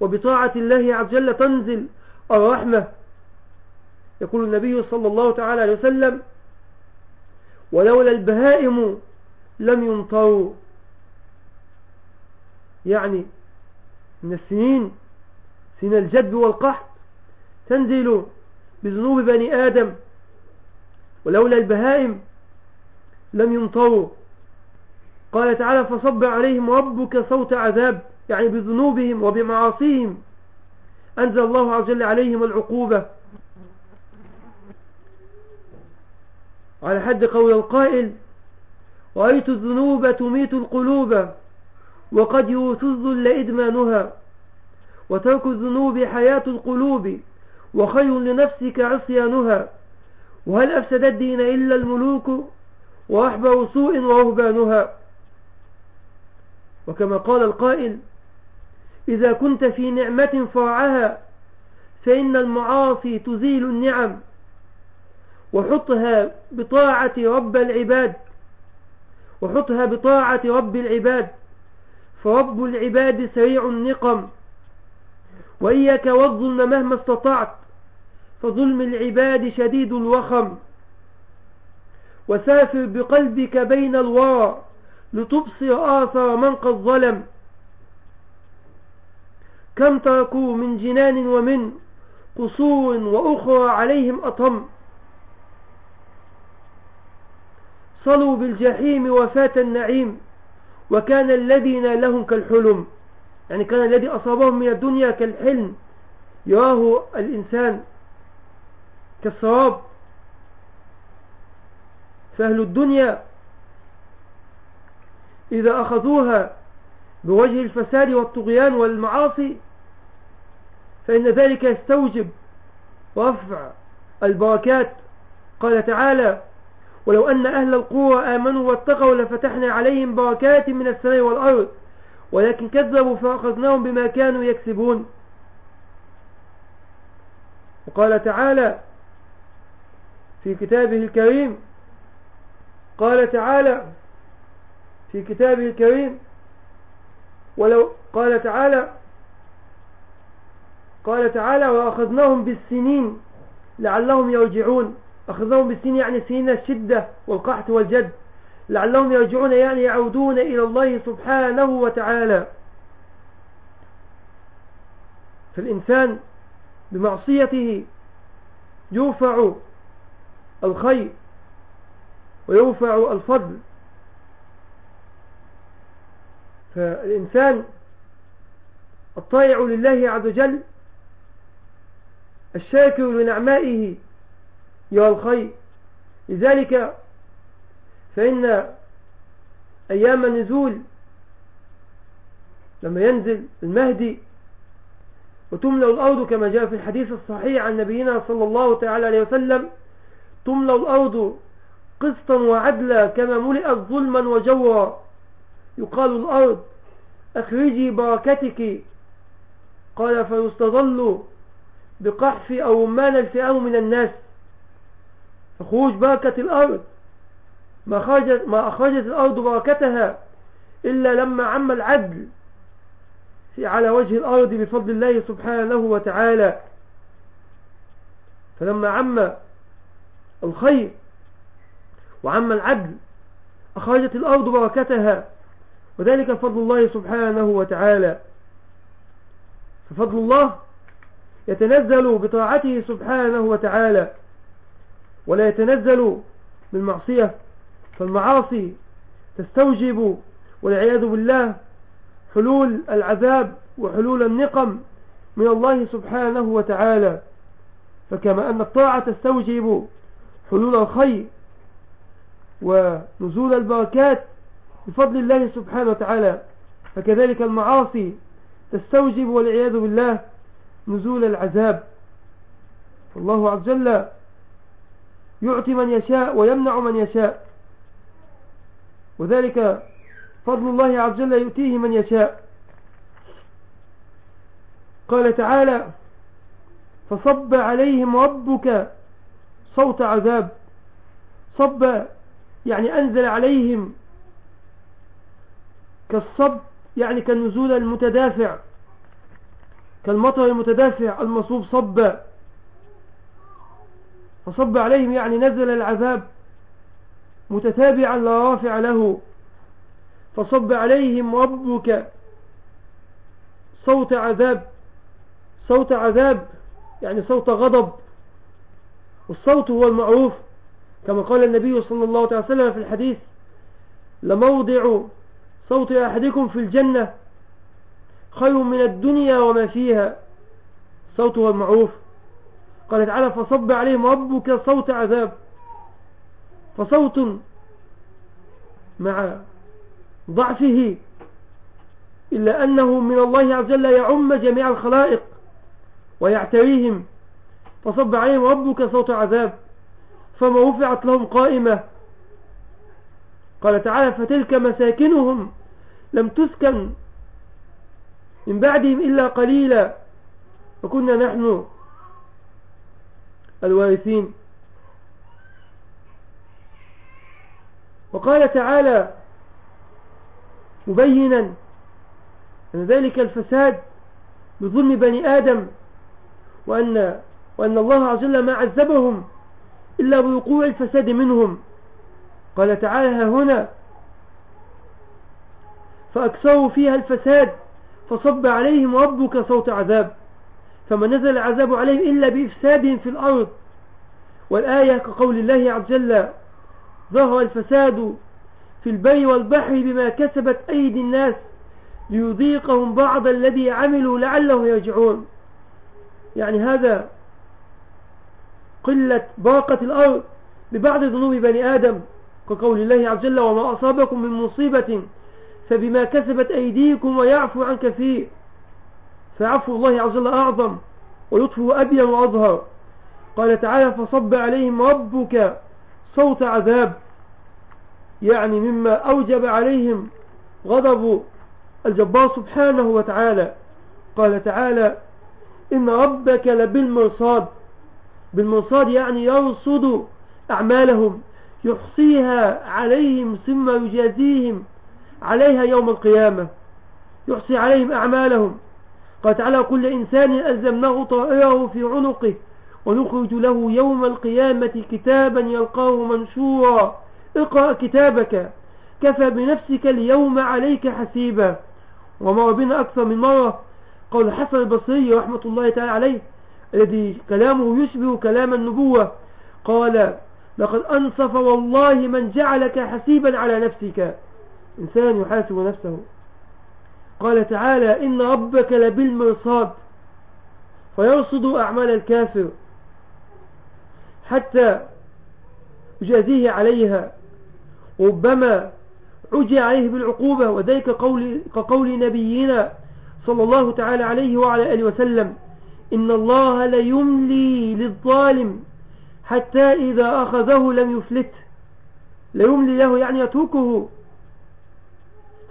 وبطاعة الله عز وجل تنزل الرحمة. يقول النبي صلى الله تعالى عليه وسلم ولولا البهائم لم يمطروا. يعني من السنين سن الجد والقحط تنزل بذنوب بني آدم. ولولا البهائم لم يمطروا. قال تعالى فصب عليهم ربك صوت عذاب يعني بذنوبهم وبمعاصيهم. أنزل الله عز وجل عليهم العقوبة. على حد قول القائل رأيت الذنوب تميت القلوب وقد يوت الذل إدمانها وترك الذنوب حياة القلوب وخير لنفسك عصيانها وهل أفسد الدين إلا الملوك وأحبر سوء ورهبانها وكما قال القائل إذا كنت في نعمة فرعها فإن المعاصي تزيل النعم. وحطها بطاعة رب العباد. وحطها بطاعة رب العباد. فرب العباد سريع النقم. وإياك والظلم مهما استطعت. فظلم العباد شديد الوخم. وسافر بقلبك بين الورى لتبصر آثر من قد ظلم. كم تركوا من جنان ومن قصور وأخرى عليهم أطم. صلوا بالجحيم وفات النعيم وكان الذين لهم كالحلم. يعني كان الذي أصابهم من الدنيا كالحلم. يراه الإنسان كالصواب. فأهل الدنيا إذا أخذوها بوجه الفساد والطغيان والمعاصي فإن ذلك يستوجب رفع البركات. قال تعالى ولو أن أهل القوى آمنوا واتقوا لفتحنا عليهم بركات من السماء والأرض ولكن كذبوا فأخذناهم بما كانوا يكسبون. وقال تعالى في كتابه الكريم قال تعالى في كتابه الكريم ولو قال تعالى قال تعالى وأخذناهم بالسنين لعلهم يرجعون أخذناهم بالسنين يعني سنين الشدة والقحط والجد. لعلهم يرجعون يعني يعودون إلى الله سبحانه وتعالى. فالإنسان بمعصيته يرفع الخير ويرفع الفضل. فالإنسان الطائع لله عز وجل الشاكر لنعمائه يرى الخير. لذلك فإن أيام النزول لما ينزل المهدي وتملأ الأرض كما جاء في الحديث الصحيح عن نبينا صلى الله تعالى عليه وسلم تملأ الأرض قسطا وعدلا كما ملئت ظلما وجورا. يقال الأرض أخرجي بركتك. قال فيستظل بقحف أو رمان الفئام من الناس. فخروج بركة الأرض. ما أخرجت, ما أخرجت الأرض بركتها إلا لما عم العدل في على وجه الأرض بفضل الله سبحانه وتعالى. فلما عم الخير وعم العدل أخرجت الأرض بركتها وذلك فضل الله سبحانه وتعالى. ففضل الله يتنزل بطاعته سبحانه وتعالى. ولا يتنزل بالمعصية فالمعاصي تستوجب والعياذ بالله حلول العذاب وحلول النقم من الله سبحانه وتعالى. فكما أن الطاعة تستوجب حلول الخير ونزول البركات بفضل الله سبحانه وتعالى. فكذلك المعاصي تستوجب والعياذ بالله نزول العذاب. فالله عز وجل يعطي من يشاء ويمنع من يشاء. وذلك فضل الله عز وجل يؤتيه من يشاء. قال تعالى فصب عليهم ربك صوت عذاب. صب يعني أنزل عليهم كالصب يعني كالنزول المتدافع كالمطر المتدافع المصوب صب. فصب عليهم يعني نزل العذاب متتابعا لا رافع له. فصب عليهم ربك. صوت عذاب صوت عذاب يعني صوت غضب. والصوت هو المعروف. كما قال النبي صلى الله عليه وسلم في الحديث لموضع صوت أحدكم في الجنة خير من الدنيا وما فيها. صوتها المعروف. قال تعالى فصب عليهم ربك صوت عذاب. فصوت مع ضعفه إلا أنه من الله عز وجل يعم جميع الخلائق ويعتريهم. فصب عليهم ربك صوت عذاب. فما رفعت لهم قائمة. قال تعالى فتلك مساكنهم لم تسكن من بعدهم إلا قليلا. وكنا نحن الوارثين. وقال تعالى مبينا أن ذلك الفساد بظلم بني آدم وأن, وأن الله عز وجل ما عذبهم إلا بوقوع الفساد منهم. قال تعالى هنا فأكثروا فيها الفساد فصب عليهم ربك صوت عذاب. فما نزل العذاب عليهم إلا بإفسادهم في الأرض. والآية كقول الله عز وجل ظهر الفساد في البر والبحر بما كسبت أيدي الناس ليذيقهم بعض الذي عملوا لعلهم يرجعون. يعني هذا قلة باقة الأرض ببعض ذنوب بني آدم كقول الله عز وجل وما أصابكم من مصيبة فبما كسبت أيديكم ويعفو عن كثير فعفو الله عز وجل أعظم ولطفه أبين وأظهر. قال تعالى فصب عليهم ربك صوت عذاب يعني مما أوجب عليهم غضب الجبار سبحانه وتعالى. قال تعالى إن ربك لبالمرصاد بالمرصاد يعني يرصد أعمالهم يحصيها عليهم ثم يجازيهم عليها يوم القيامة يحصي عليهم أعمالهم. قال تعالى كل إنسان ألزمناه طائره في عنقه ونخرج له يوم القيامة كتابا يلقاه منشورا. اقرأ كتابك. كفى بنفسك اليوم عليك حسيبا. وما بنا أكثر من مرة قول حسن البصري رحمة الله تعالى عليه الذي كلامه يشبه كلام النبوة. قال لقد أنصف والله من جعلك حسيبا على نفسك. إنسان يحاسب نفسه. قال تعالى إن ربك لبالمرصاد فيرصد أعمال الكافر حتى يجازيه عليها ربما عجي عليه بالعقوبة وذلك قول كقول نبينا صلى الله تعالى عليه وعلى آله وسلم إن الله ليملي للظالم حتى إذا أخذه لم يفلت ليملي له يعني يتركه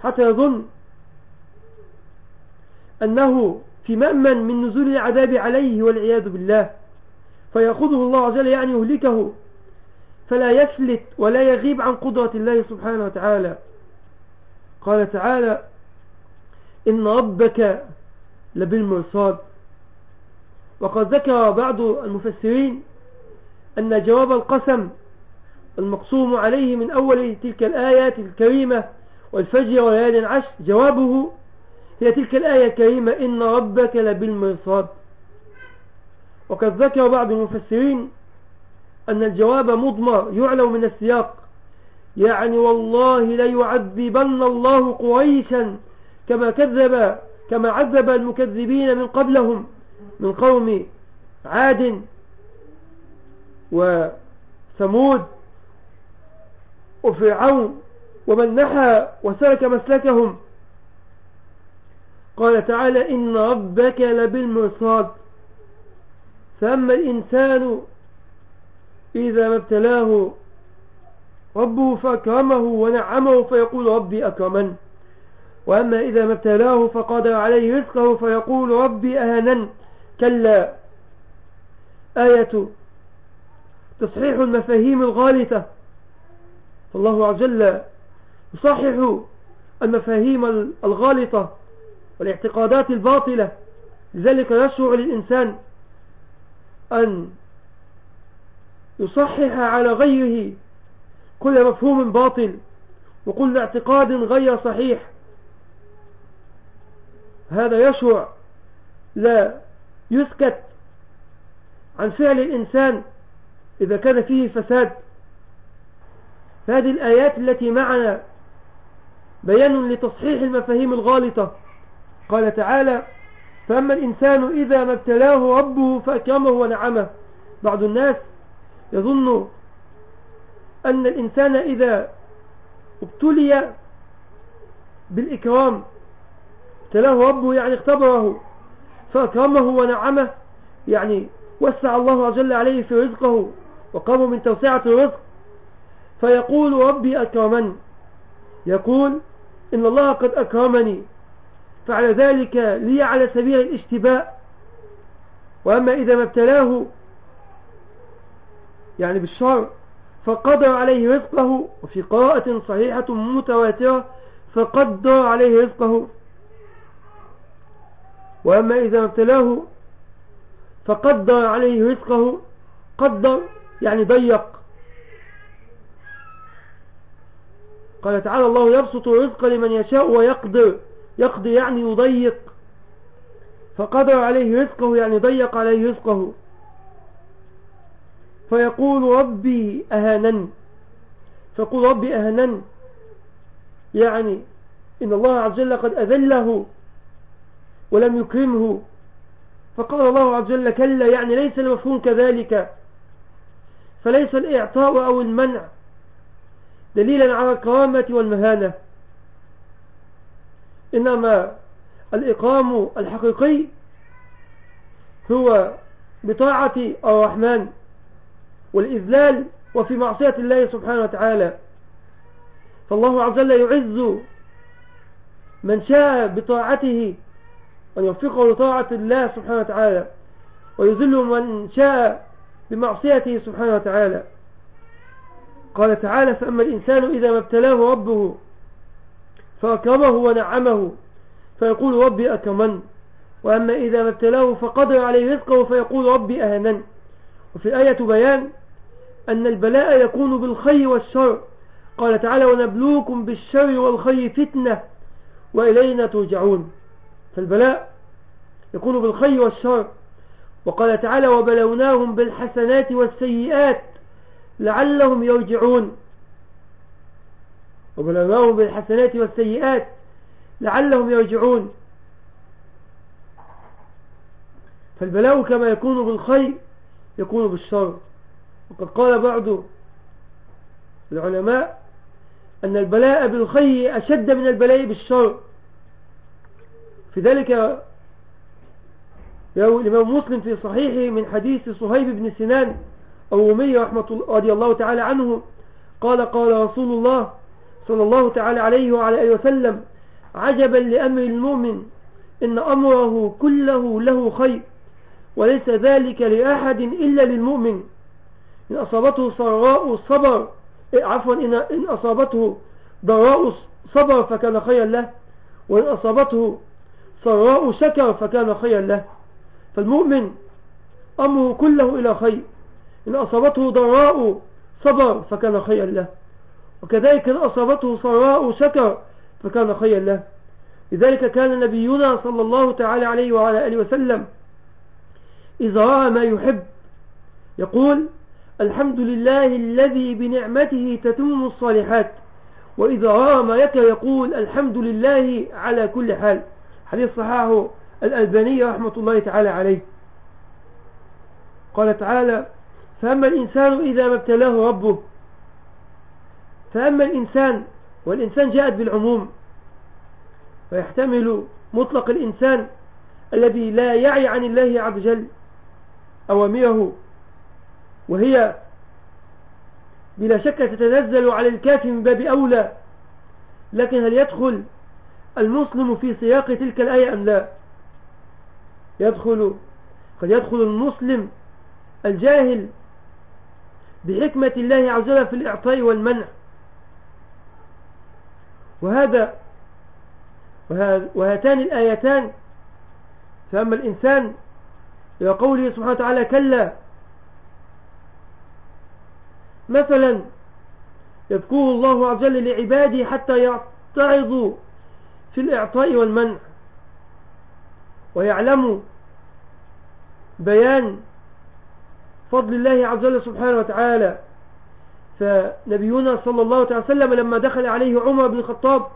حتى يظن أنه في مأمن من نزول العذاب عليه والعياذ بالله. فيأخذه الله عز وجل يعني يهلكه. فلا يفلت ولا يغيب عن قدرة الله سبحانه وتعالى. قال تعالى إن ربك لبالمرصاد. وقد ذكر بعض المفسرين أن جواب القسم المقسوم عليه من أول تلك الآيات الكريمة والفجر وليال العشر جوابه هي تلك الآية الكريمة إن ربك لبالمرصاد. وقد ذكر بعض المفسرين أن الجواب مضمر يعلم من السياق. يعني والله ليعذبن الله قريشا كما كذب كما عذب المكذبين من قبلهم من قوم عاد وثمود وفرعون ومن نحى وسلك مسلكهم. قال تعالى إن ربك لبالمرصاد. فأما الإنسان إذا ما ابتلاه ربه فأكرمه ونعمه فيقول ربي أكرمن. وأما إذا ما ابتلاه فقدر عليه رزقه فيقول ربي أهنن كلا آية تصحيح المفاهيم الغالطة. فالله عز وجل يصحح المفاهيم الغالطة. والاعتقادات الباطلة. لذلك يشرع للإنسان أن يصحح على غيره كل مفهوم باطل وكل اعتقاد غير صحيح. هذا يشرع. لا يسكت عن فعل الإنسان إذا كان فيه فساد. هذه الآيات التي معنا بيان لتصحيح المفاهيم الغالطة. قال تعالى فأما الإنسان إذا ما ابتلاه ربه فأكرمه ونعمه. بعض الناس يظن أن الإنسان إذا ابتلي بالإكرام ابتلاه ربه يعني اختبره فأكرمه ونعمه يعني وسع الله وجل عليه في رزقه وقاموا من توسعة الرزق. فيقول ربي أكرمن يقول إن الله قد أكرمني. فعلى ذلك لي على سبيل الاشتباء وأما إذا ما ابتلاه يعني بالشر فقدر عليه رزقه وفي قراءة صحيحة متواترة فقدر عليه رزقه. وأما إذا ابتلاه فقدر عليه رزقه قدر يعني ضيق. قال تعالى الله يبسط الرزق لمن يشاء ويقدر. يقدر يعني يضيق. فقدر عليه رزقه يعني ضيق عليه رزقه. فيقول ربي أهانن. فيقول ربي أهانن. يعني إن الله عز وجل قد أذله ولم يكرمه. فقال الله عز وجل كلا يعني ليس المفهوم كذلك. فليس الإعطاء أو المنع دليلا على الكرامة والمهانة. إنما الإقام الحقيقي هو بطاعة الرحمن والإذلال وفي معصية الله سبحانه وتعالى. فالله عز وجل يعز من شاء بطاعته أن يوفقه لطاعة الله سبحانه وتعالى ويذل من شاء بمعصيته سبحانه وتعالى. قال تعالى فأما الإنسان إذا ما ابتلاه ربه فأكرمه ونعمه. فيقول ربي أكرمن وأما إذا ما ابتلاه فقدر عليه رزقه فيقول ربي أهنن. وفي الآية بيان أن البلاء يكون بالخير والشر. قال تعالى ونبلوكم بالشر والخير فتنة وإلينا ترجعون. فالبلاء يكون بالخير والشر. وقال تعالى وبلوناهم بالحسنات والسيئات لعلهم يرجعون. وبلوناهم بالحسنات والسيئات لعلهم يرجعون. فالبلاء كما يكون بالخير يكون بالشر. وقد قال بعض العلماء أن البلاء بالخير أشد من البلاء بالشر. في ذلك الإمام مسلم في صحيحه من حديث صهيب بن سنان الرومي رحمة رضي الله تعالى عنه قال قال رسول الله صلى الله تعالى عليه وعلى آله وسلم عجبا لأمر المؤمن إن أمره كله له خير وليس ذلك لأحد إلا للمؤمن. إن أصابته سراء صبر عفوا إن أصابته ضراء صبر فكان خيرا له وإن أصابته سراء شكر فكان خيرا له. فالمؤمن أمره كله إلى خير إن أصابته ضراء صبر فكان خيرا له. وكذلك إن أصابته سراء شكر فكان خيرا له. لذلك كان نبينا صلى الله تعالى عليه وعلى آله وسلم إذا رأى ما يحب يقول الحمد لله الذي بنعمته تتم الصالحات وإذا رأى ما يكره يقول الحمد لله على كل حال. حديث صحاه الألباني رحمة الله تعالى عليه. قال تعالى فأما الإنسان إذا ما ابتلاه ربه فأما الإنسان والإنسان جاءت بالعموم ويحتمل مطلق الإنسان الذي لا يعي عن الله عز وجل أوامره وهي بلا شك تتنزل على الكافر من باب أولى لكن هل يدخل المسلم في سياق تلك الآية أم لا؟ يدخل قد يدخل المسلم الجاهل بحكمة الله عز وجل في الإعطاء والمنع. وهذا وهاتان الآيتان. فأما الإنسان إلى قوله سبحانه وتعالى كلا مثلا يذكر الله عز وجل لعباده حتى يعترضوا في الإعطاء والمنع ويعلموا بيان فضل الله عز وجل سبحانه وتعالى. فنبينا صلى الله عليه وسلم لما دخل عليه عمر بن الخطاب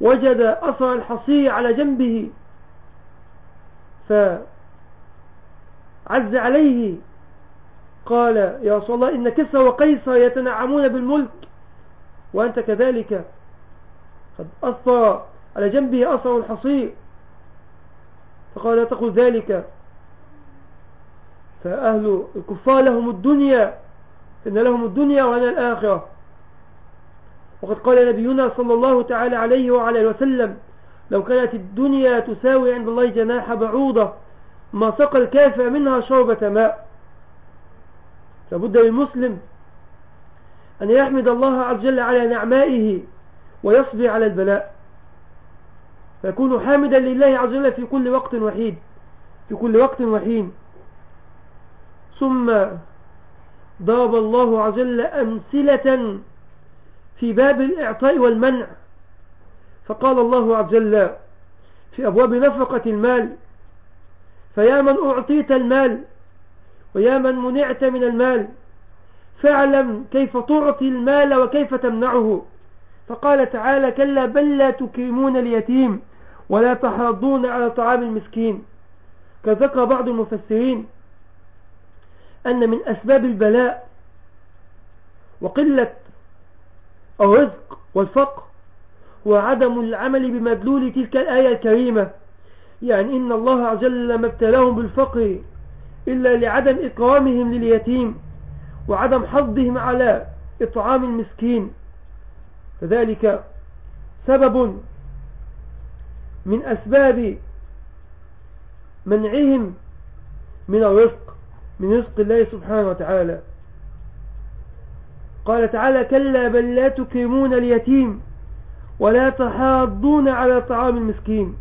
وجد أثر الحصير على جنبه فعز عليه قال يا رسول الله إن كسرى وقيصر يتنعمون بالملك وأنت كذلك. قد أثر على جنبه أثر الحصير فقال لا تقل ذلك فأهل الكفار لهم الدنيا. إن لهم الدنيا وأنا الآخرة. وقد قال نبينا صلى الله تعالى عليه وعلى وسلم لو كانت الدنيا تساوي عند الله جناح بعوضة ما سقى الكافر منها شربة ماء. لابد للمسلم أن يحمد الله عز وجل على نعمائه ويصبر على البلاء. فيكون حامدا لله عز وجل في كل وقت وحيد في كل وقت وحين. ثم ضرب الله عز وجل أمثلة في باب الإعطاء والمنع. فقال الله عز وجل في أبواب نفقة المال فيا من أعطيت المال ويا من منعت من المال فاعلم كيف تعطي المال وكيف تمنعه. فقال تعالى كلا بل لا تكرمون اليتيم ولا تحاضون على طعام المسكين. كذكر بعض المفسرين أن من أسباب البلاء وقلة الرزق والفقر هو عدم العمل بمدلول تلك الآية الكريمة. يعني إن الله عز وجل ما ابتلاهم بالفقر إلا لعدم إكرامهم لليتيم وعدم حظهم على إطعام المسكين. فذلك سبب من أسباب منعهم من الرزق. من رزق الله سبحانه وتعالى. قال تعالى كلا بل لا تكرمون اليتيم ولا تحاضون على طعام المسكين.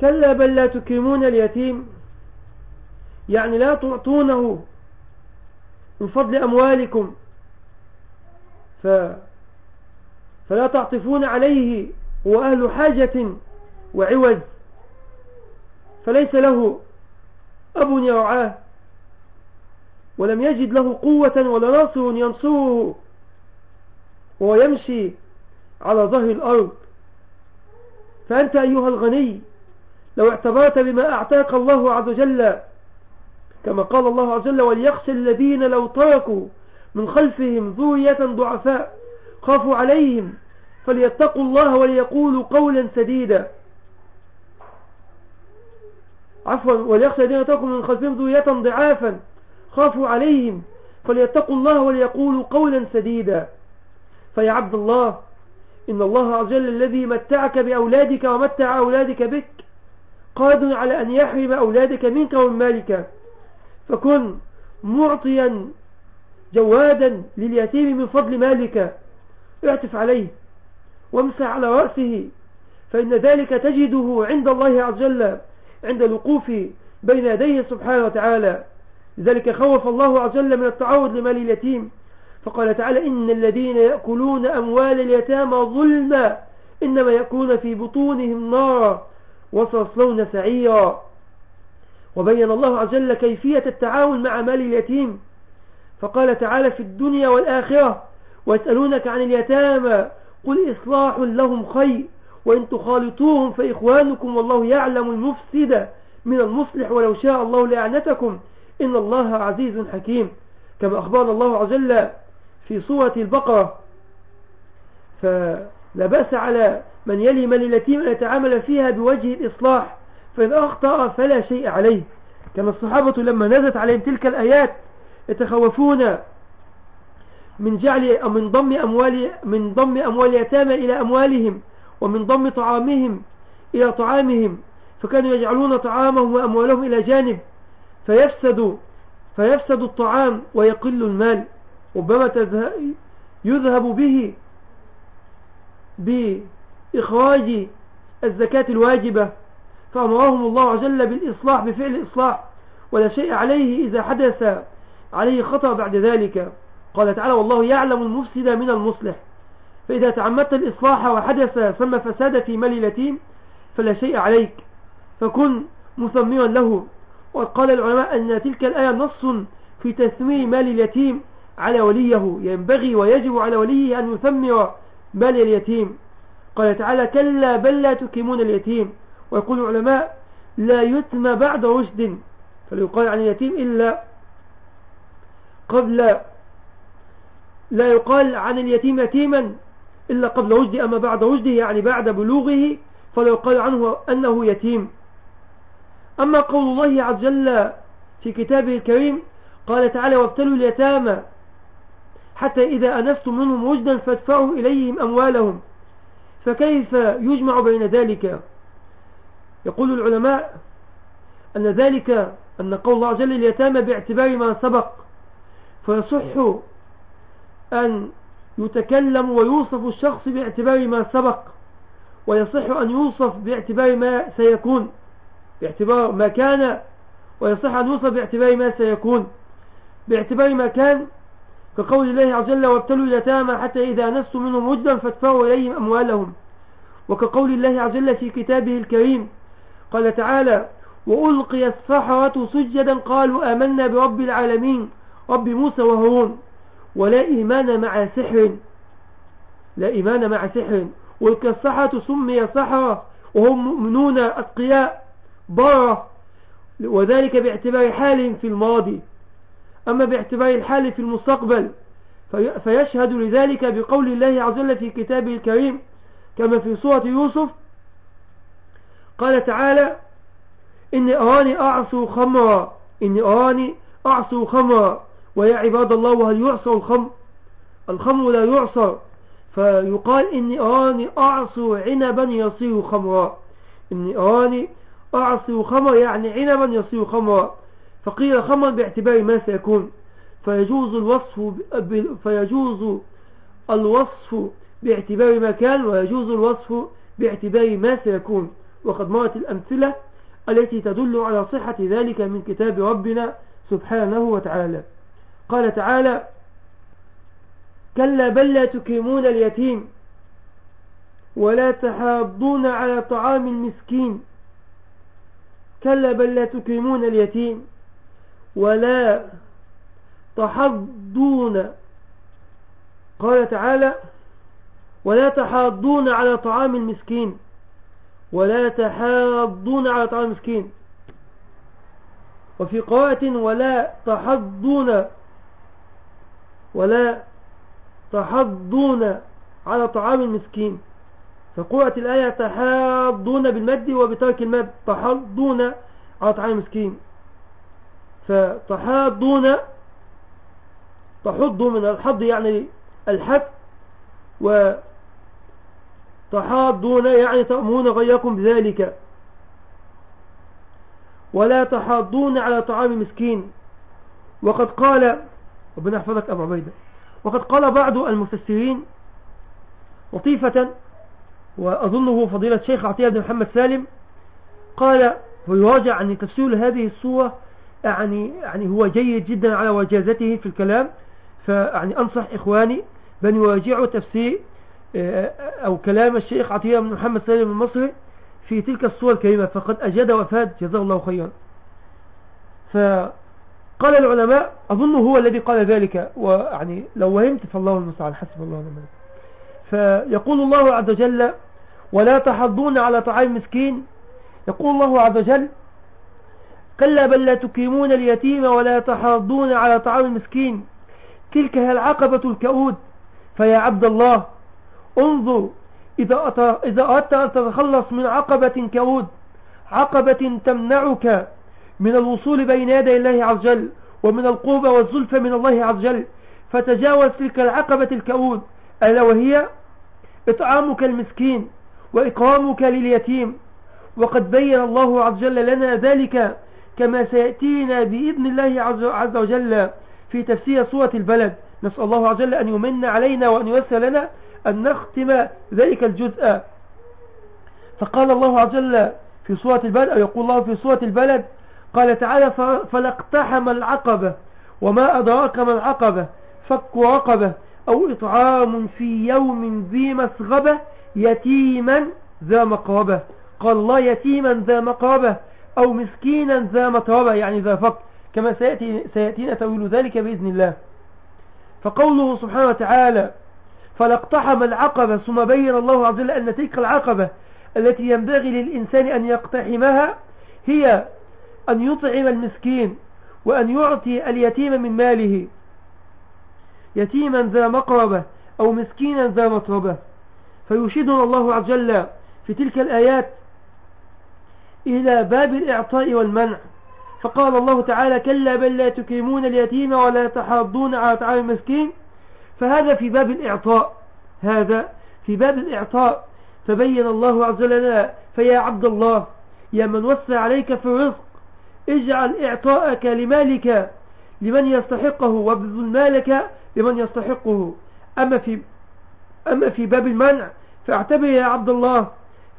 كلا بل لا تكرمون اليتيم يعني لا تعطونه من فضل أموالكم ف فلا تعطفون عليه هو أهل حاجة وعوز فليس له أب يرعاه ولم يجد له قوة ولا ناصر ينصره. وهو يمشي على ظهر الأرض. فأنت أيها الغني لو اعتبرت بما أعطاك الله عز وجل كما قال الله عز وجل وليخشى الذين لو تركوا من خلفهم ذرية ضعفاء خافوا عليهم فليتقوا الله وليقولوا قولا سديدا عفوا وليخشى الذين تركوا من خلفهم ذرية ضعافا خافوا عليهم فليتقوا الله وليقولوا قولا سديدا. فيا عبد الله إن الله عز وجل الذي متعك بأولادك ومتع أولادك بك قادر على أن يحرم أولادك منك ومن مالك. فكن معطيا جوادا لليتيم من فضل مالك. اعتف عليه وامسح على رأسه فإن ذلك تجده عند الله عز وجل عند الوقوف بين يديه سبحانه وتعالى. لذلك خوف الله عز وجل من التعرض لمال اليتيم. فقال تعالى إن الذين يأكلون أموال اليتامى ظلما إنما يأكلون في بطونهم نارا وسيصلون سعيرا. وبين الله عز وجل كيفية التعاون مع مال اليتيم. فقال تعالى في الدنيا والآخرة ويسألونك عن اليتامى قل إصلاح لهم خير. وإن تخالطوهم فإخوانكم والله يعلم المفسد من المصلح ولو شاء الله لأعنتكم إن الله عزيز حكيم. كما أخبرنا الله عز وجل في سورة البقرة فلا بأس على من يلي من اليتيم أن يتعامل فيها بوجه الإصلاح فإن أخطأ فلا شيء عليه. كما الصحابة لما نزلت عليهم تلك الآيات يتخوفون من جعل أو من ضم أموال من ضم أموال اليتامى إلى أموالهم. ومن ضم طعامهم إلى طعامهم فكانوا يجعلون طعامهم وأموالهم إلى جانب فيفسد فيفسد الطعام ويقل المال. ربما يذهب به بإخراج الزكاة الواجبة فأمرهم الله وجل بالإصلاح بفعل الإصلاح ولا شيء عليه إذا حدث عليه خطأ بعد ذلك. قال تعالى والله يعلم المفسد من المصلح. فإذا تعمدت الإصلاح وحدث ثم فساد في مال اليتيم فلا شيء عليك فكن مثمرا له. وقال العلماء أن تلك الآية نص في تثمير مال اليتيم على وليه ينبغي ويجب على وليه أن يثمر مال اليتيم. قال تعالى كلا بل لا تكيمون اليتيم. ويقول العلماء لا يتم بعد رشد فلا يقال عن اليتيم إلا قبل. لا يقال عن اليتيم يتيما إلا قبل وجده أما بعد وجده يعني بعد بلوغه فلا يقال عنه أنه يتيم. أما قول الله عز وجل في كتابه الكريم قال تعالى وابتلوا اليتامى حتى إذا أنستم منهم وجدا فادفعوا إليهم أموالهم. فكيف يجمع بين ذلك؟ يقول العلماء أن ذلك أن قول الله عز وجل اليتامى باعتبار ما سبق. فيصح أن يتكلم ويوصف الشخص باعتبار ما سبق ويصح أن يوصف باعتبار ما سيكون باعتبار ما كان ويصح أن يوصف باعتبار ما سيكون. باعتبار ما كان كقول الله عز وجل وابتلوا اليتامى حتى إذا نسوا منهم وجدا فادفعوا إليهم أموالهم وكقول الله عز وجل في كتابه الكريم قال تعالى وألقي السحرة سجدا قالوا آمنا برب العالمين رب موسى وهارون ولا إيمان مع سحر. لا إيمان مع سحر. والكالسحرة سمي سحرة وهم مؤمنون أتقياء برة وذلك باعتبار حال في الماضي. أما باعتبار الحال في المستقبل فيشهد لذلك بقول الله عز وجل في كتابه الكريم كما في سورة يوسف قال تعالى إني أراني أعصو خمرا إني أراني أعصو خمرا. ويا عباد الله وهل يعصر الخمر الخمر لا يعصر فيقال إني أراني أعصو عنبا يصير خمرا. إني أراني أعصو خمر يعني عنبا يصير خمرا. فقيل خمر باعتبار ما سيكون. فيجوز الوصف فيجوز الوصف باعتبار ما كان ويجوز الوصف باعتبار ما سيكون. وقد مرت الأمثلة التي تدل على صحة ذلك من كتاب ربنا سبحانه وتعالى. قال تعالى كلا بل لا تكرمون اليتيم ولا تحاضون على طعام المسكين كلا بل لا تكرمون اليتيم ولا تحضون قال تعالى ولا تحاضون على طعام المسكين ولا تحاضون على طعام المسكين وفي قراءة ولا تحضون ولا تحضون على طعام المسكين. فقرأت الآية تحاضون بالمد وبترك المد. تحضون على طعام المسكين. فتحاضون تحضوا من الحض يعني الحث وتحاضون يعني تأمون غيركم بذلك. ولا تحاضون على طعام مسكين وقد قال ربنا يحفظك أبو عبيدة. وقد قال بعض المفسرين لطيفة وأظنه فضيلة الشيخ عطية بن محمد سالم قال ويراجع عن تفسير هذه الصورة يعني يعني هو جيد جدا على وجازته في الكلام فيعني أنصح إخواني بأن يراجعوا تفسير آه، أو كلام الشيخ عطية بن محمد سالم المصري في تلك الصور الكريمة فقد أجاد وفاد جزاه الله خيرا. فقال العلماء أظن هو الذي قال ذلك ويعني لو وهمت فالله المستعان حسب الله ونعم فيقول الله عز وجل ولا تحضون على طعام مسكين؟ يقول الله عز وجل كلا بل لا تكرمون اليتيم ولا تحاضون على طعام المسكين تلك هي العقبة الكؤود فيا عبد الله انظر إذا أردت أن تتخلص من عقبة كؤود عقبة تمنعك من الوصول بين يدي الله عز وجل ومن القوبة والزلفة من الله عز وجل. فتجاوز تلك العقبة الكؤود ألا وهي إطعامك المسكين وإكرامك لليتيم. وقد بين الله عز وجل لنا ذلك كما سيأتينا بإذن الله عز وجل في تفسير سورة البلد. نسأل الله عز وجل أن يمن علينا وأن ييسر لنا أن نختم ذلك الجزء. فقال الله عز وجل في سورة البلد أو يقول الله في سورة البلد قال تعالى فلاقتحم العقبة وما أدراك ما العقبة فك رقبة أو إطعام في يوم ذي مسغبة يتيما ذا مقربة. قال الله يتيما ذا مقربة أو مسكينا ذا متربة يعني ذا فقر كما سيأتي سيأتينا تأويل ذلك بإذن الله. فقوله سبحانه وتعالى فلا اقتحم العقبة. ثم بين الله عز وجل أن تلك العقبة التي ينبغي للإنسان أن يقتحمها هي أن يطعم المسكين وأن يعطي اليتيم من ماله. يتيما ذا مقربة أو مسكينا ذا متربة. فيشهدنا الله عز وجل في تلك الآيات إلى باب الإعطاء والمنع. فقال الله تعالى كلا بل لا تكرمون اليتيم ولا تحاضون على طعام المسكين. فهذا في باب الإعطاء. هذا في باب الإعطاء. فبين الله عز وجل فيا عبد الله يا من وسع عليك في الرزق اجعل إعطاءك لمالك لمن يستحقه وابذل مالك لمن يستحقه. أما في, أما في باب المنع فاعتبر يا عبد الله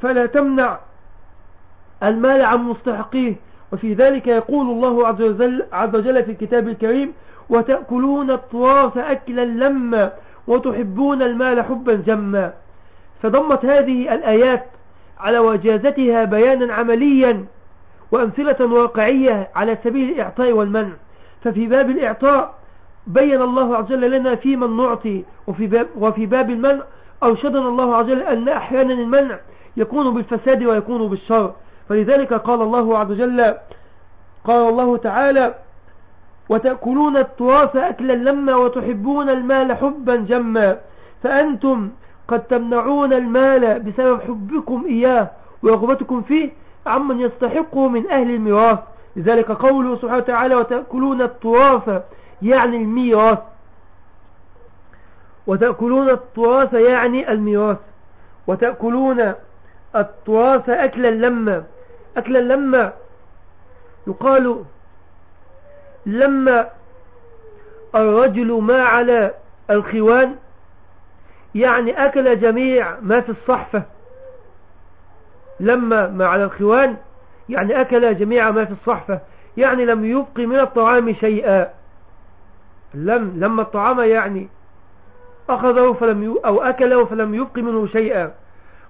فلا تمنع المال عن مستحقيه. وفي ذلك يقول الله عز وجل, عز وجل في الكتاب الكريم وتأكلون الطواف أكلا لما وتحبون المال حبا جما. فضمت هذه الآيات على وجازتها بيانا عمليا. وأمثلة واقعية على سبيل الإعطاء والمنع. ففي باب الإعطاء بين الله عز وجل لنا في من نعطي وفي باب, وفي باب المنع أرشدنا الله عز وجل أن أحيانا المنع يكون بالفساد ويكون بالشر. فلذلك قال الله عز وجل قال الله تعالى وتأكلون التراث أكلا لما وتحبون المال حبا جما. فأنتم قد تمنعون المال بسبب حبكم إياه ورغبتكم فيه عمن يستحقه من أهل الميراث. لذلك قوله سبحانه وتعالى وتأكلون التراث يعني الميراث. وتأكلون التراث يعني الميراث. وتأكلون التراث أكلا لما. أكلا لما يقال لما الرجل ما على الخوان يعني أكل جميع ما في الصحفة. لما ما على الخوان يعني أكل جميع ما في الصحفة يعني لم يبق من الطعام شيئا. لم لما الطعام يعني أخذه فلم أو أكله فلم يبق منه شيئا.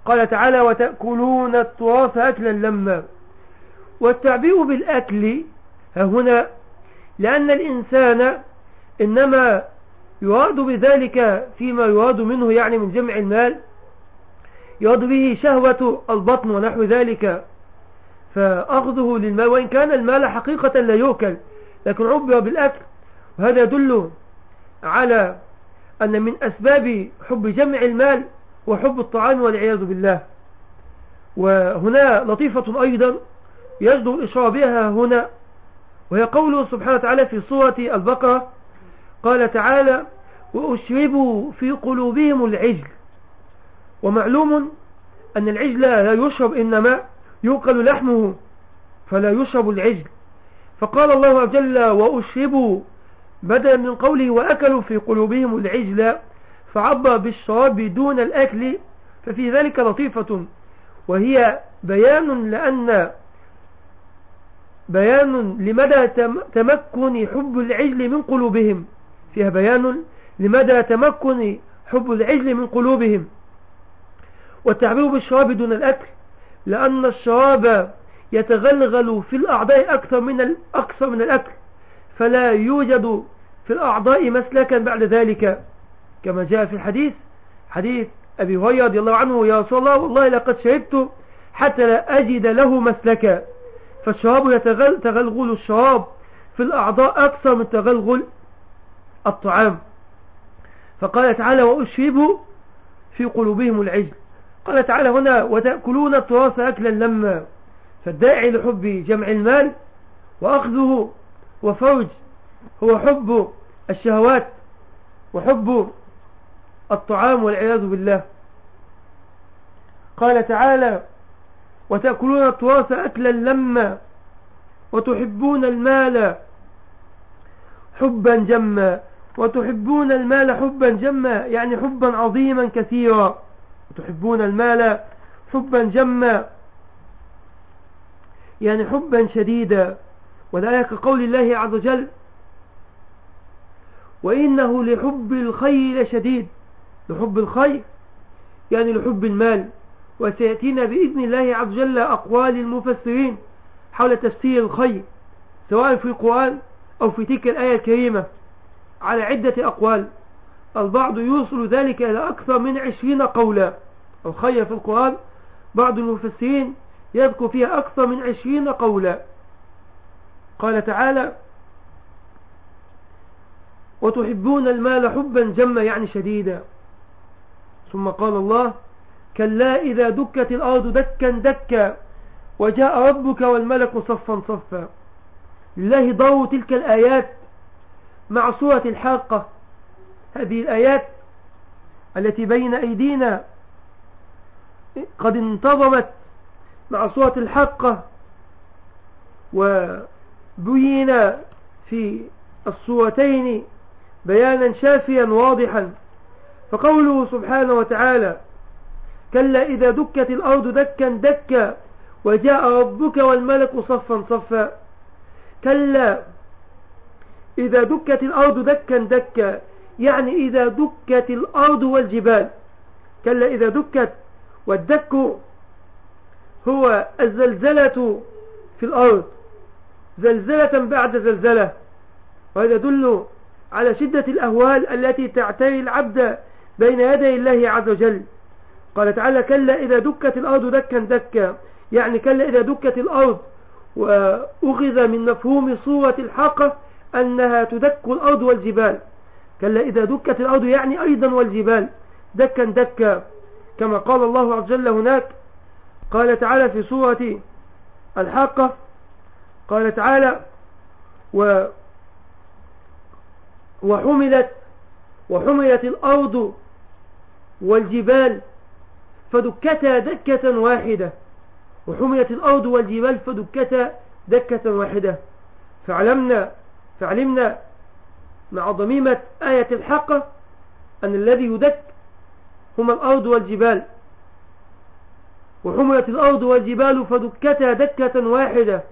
قال تعالى وتأكلون التراث أكلا لما. والتعبير بالأكل هنا لأن الإنسان إنما يراد بذلك فيما يراد منه يعني من جمع المال يراد به شهوة البطن ونحو ذلك فأخذه للمال وإن كان المال حقيقة لا يؤكل لكن عبر بالأكل وهذا يدل على أن من أسباب حب جمع المال وحب الطعام والعياذ بالله. وهنا لطيفة أيضا يجدو الإشراء بها هنا وهي قوله سبحانه وتعالى في سورة البقرة قال تعالى وأشربوا في قلوبهم العجل ومعلوم أن العجل لا يشرب إنما يوقل لحمه فلا يشرب العجل. فقال الله وجل وأشربوا بدلا من قوله وأكلوا في قلوبهم العجل فعبر بالشراب دون الأكل ففي ذلك لطيفة وهي بيان لأن بيان لمدى تمكن حب العجل من قلوبهم. فيها بيان لمدى تمكن حب العجل من قلوبهم. والتعبير بالشراب دون الأكل لأن الشراب يتغلغل في الأعضاء أكثر من أكثر من الأكل فلا يوجد في الأعضاء مسلكا بعد ذلك. كما جاء في الحديث حديث أبي هريرة رضي الله عنه يا رسول الله والله لقد شربت حتى لا أجد له مسلكا. فالشراب يتغل تغلغل الشراب في الأعضاء أكثر من تغلغل الطعام. فقال تعالى وأشربوا في قلوبهم العجل. قال تعالى هنا وتأكلون التراث أكلا لما فالداعي لحب جمع المال وأخذه وفوج هو حب الشهوات وحب الطعام والعياذ بالله. قال تعالى وتأكلون التراث أكلا لما وتحبون المال حبا جما وتحبون المال حبا جما يعني حبا عظيما كثيرا. وتحبون المال حبا جما. يعني حبا شديدا. وذلك قول الله عز وجل وإنه لحب الخير شديد. لحب الخير يعني لحب المال. وسيأتينا بإذن الله عز وجل أقوال المفسرين حول تفسير الخير سواء في القرآن أو في تلك الآية الكريمة على عدة أقوال. البعض يوصل ذلك إلى أكثر من عشرين قولا. الخير في القرآن بعض المفسرين يذكر فيها أكثر من عشرين قولا. قال تعالى وتحبون المال حبا جما يعني شديدا. ثم قال الله كلا إذا دكت الأرض دكا دكا وجاء ربك والملك صفا صفا. لله ضوء تلك الآيات مع سورة الحاقة. هذه الآيات التي بين أيدينا قد انتظمت مع سورة الحاقة وبين في الصورتين بيانا شافيا واضحا. فقوله سبحانه وتعالى كلا إذا دكت الأرض دكا دكا وجاء ربك والملك صفا صفا. كلا إذا دكت الأرض دكا دكا يعني إذا دكت الأرض والجبال. كلا إذا دكت والدك هو الزلزلة في الأرض. زلزلة بعد زلزلة. وهذا يدل على شدة الأهوال التي تعتري العبد بين يدي الله عز وجل. قال تعالى كلا إذا دكت الأرض دكا دكا. يعني كلا إذا دكت الأرض وأخذ من مفهوم صورة الحاقة أنها تدك الأرض والجبال. كلا إذا دكت الأرض يعني أيضا والجبال. دكا دكا. كما قال الله عز وجل هناك قال تعالى في سورة الحاقة قال تعالى و وحملت وحملت الأرض والجبال فدكتا دكة واحدة. وحملت الأرض والجبال فدكتا دكة واحدة. فعلمنا فعلمنا مع ضميمة آية الحق أن الذي يدك هما الأرض والجبال. وحملت الأرض والجبال فدكتا دكة واحدة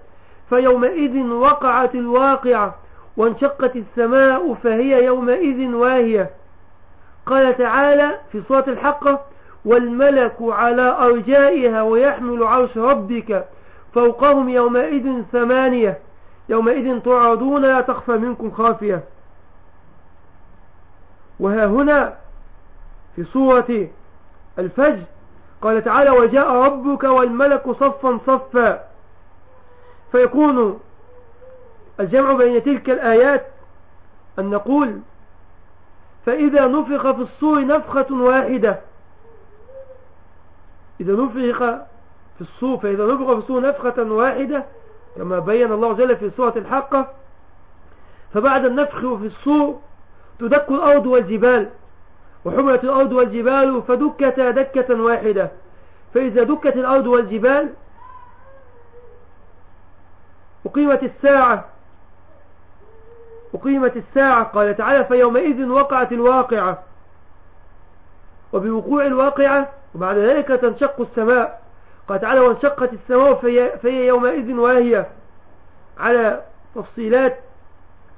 فيومئذ وقعت الواقعة وانشقت السماء فهي يومئذ واهية. قال تعالى في صوت الحقة والملك على أرجائها ويحمل عرش ربك فوقهم يومئذ ثمانية يومئذ تعرضون لا تخفى منكم خافية. وها هنا في سورة الفجر قال تعالى وجاء ربك والملك صفا صفا فيكون الجمع بين تلك الآيات أن نقول فإذا نفخ في الصور نفخة واحدة إذا نفخ في الصور فإذا نفخ في الصور نفخة واحدة كما بين الله جل في سورة الحقة فبعد النفخ في الصور تدك الأرض والجبال وحملت الأرض والجبال فدكتا دكة واحدة. فإذا دكت الأرض والجبال أقيمت الساعة أقيمت الساعة قال تعالى فيومئذ وقعت الواقعة. وبوقوع الواقعة وبعد ذلك تنشق السماء. قال تعالى وانشقت السماء فهي يومئذ واهية. على تفصيلات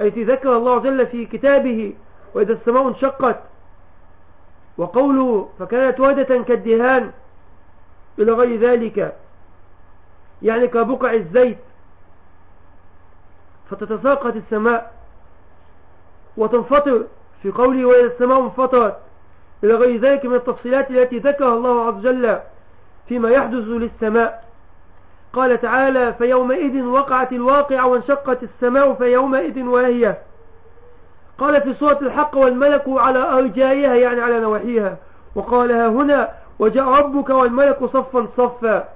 التي ذكر الله جل في كتابه. وإذا السماء انشقت وقوله فكانت وردة كالدهان إلى غير ذلك يعني كبقع الزيت فتتساقط السماء وتنفطر في قوله وإذا السماء انفطرت إلى غير ذلك من التفصيلات التي ذكرها الله عز وجل فيما يحدث للسماء. قال تعالى فيومئذ وقعت الواقع وانشقت السماء فيومئذ واهية قال في سورة الحق والملك على أرجائها يعني على نواحيها. وقالها هنا وجاء ربك والملك صفا صفا.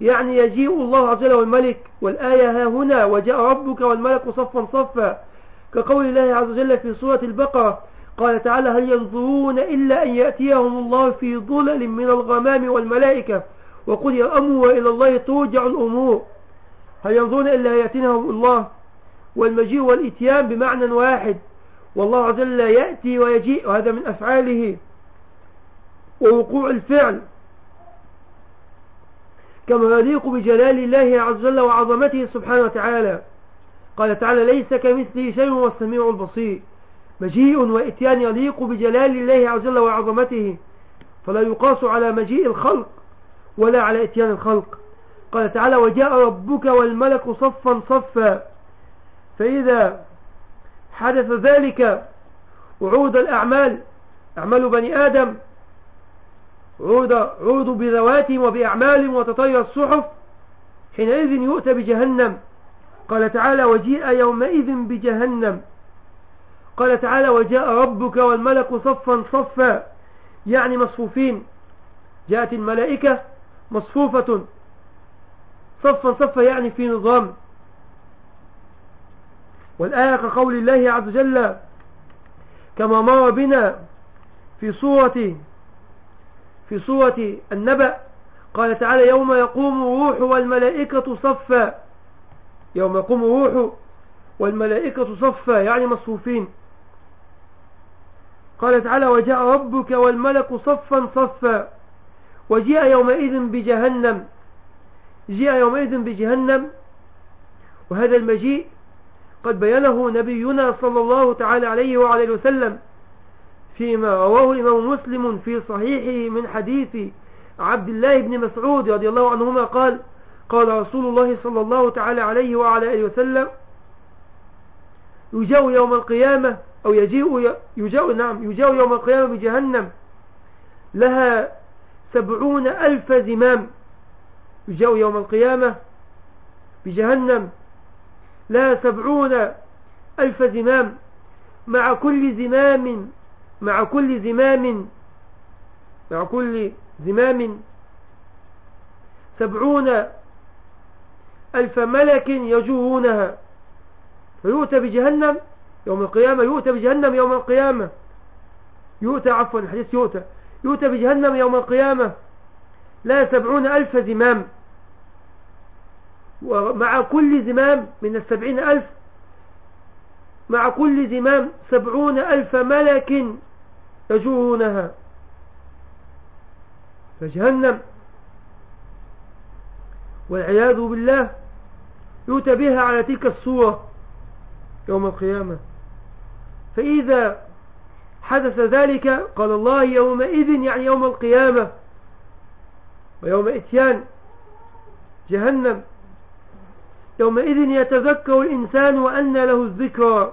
يعني يجيء الله عز وجل والملك والآية ها هنا وجاء ربك والملك صفا صفا. كقول الله عز وجل في سورة البقرة قال تعالى هل ينظرون إلا أن يأتيهم الله في ظلل من الغمام والملائكة وقل الأمر وإلى الله ترجع الأمور. هل ينظرون إلا يأتيهم الله؟ والمجيء والإتيان بمعنى واحد. والله عز وجل يأتي ويجيء وهذا من أفعاله ووقوع الفعل. كما يليق بجلال الله عز وجل وعظمته سبحانه وتعالى. قال تعالى ليس كمثله شيء والسميع البصير. مجيء وإتيان يليق بجلال الله عز وجل وعظمته. فلا يقاس على مجيء الخلق ولا على إتيان الخلق. قال تعالى وجاء ربك والملك صفا صفا. فإذا حدث ذلك وعود الأعمال أعمال بني آدم. عود, عود بذواتهم وبأعمالهم وتطير الصحف. حينئذ يؤتى بجهنم. قال تعالى وجيء يومئذ بجهنم. قال تعالى وجاء ربك والملك صفا صفا. يعني مصفوفين. جاءت الملائكة مصفوفة. صفا صفا يعني في نظام. والآية كقول الله عز وجل كما مر بنا في صورة في صورة النبأ قال تعالى يوم يقوم الروح والملائكة صفا. يوم يقوم الروح والملائكة صفا يعني مصفوفين. قال تعالى وجاء ربك والملك صفا صفا. وجيء يومئذ بجهنم. جيء يومئذ بجهنم. وهذا المجيء قد بينه نبينا صلى الله تعالى عليه وعلى وسلم فيما رواه الإمام مسلم في صحيحه من حديث عبد الله بن مسعود رضي الله عنهما قال قال رسول الله صلى الله تعالى عليه وعلى آله وسلم يجاء يوم القيامة أو يجيء يجاء نعم يجاء يوم القيامة بجهنم لها سبعون ألف زمام. يجاء يوم القيامة بجهنم لها سبعون ألف زمام. مع كل زمام مع كل زمام مع كل زمام. سبعون ألف ملك يجوونها فيؤتى بجهنم يوم القيامة يؤتى بجهنم يوم القيامة. يؤتى عفوا الحديث يؤتى. يؤتى بجهنم يوم القيامة. لا سبعون ألف زمام. ومع كل زمام من السبعين ألف مع كل زمام سبعون ألف ملك يجوونها فجهنم. والعياذ بالله يؤتى بها على تلك الصورة يوم القيامة. فإذا حدث ذلك قال الله يومئذ يعني يوم القيامة ويوم إتيان جهنم. يومئذ يتذكر الإنسان وأن له الذكرى.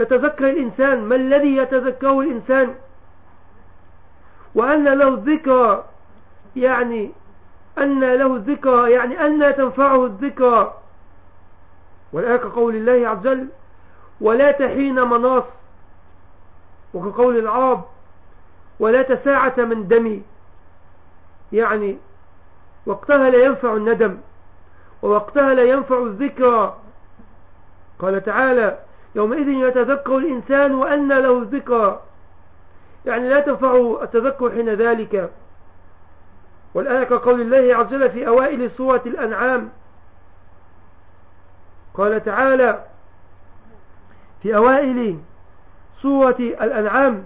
يتذكر الإنسان ما الذي يتذكره الإنسان؟ وأن له الذكرى يعني أن له الذكرى يعني أن تنفعه الذكرى. والآية كقول الله عز وجل ولا تحين مناص وكقول العرب ولا تساعة من دمي. يعني وقتها لا ينفع الندم. ووقتها لا ينفع الذكرى قال تعالى يومئذ يتذكر الإنسان وأن له الذكرى يعني لا تنفعه التذكر حين ذلك. والآية كقول الله عز وجل في أوائل سورة الأنعام. قال تعالى في أوائل سورة الأنعام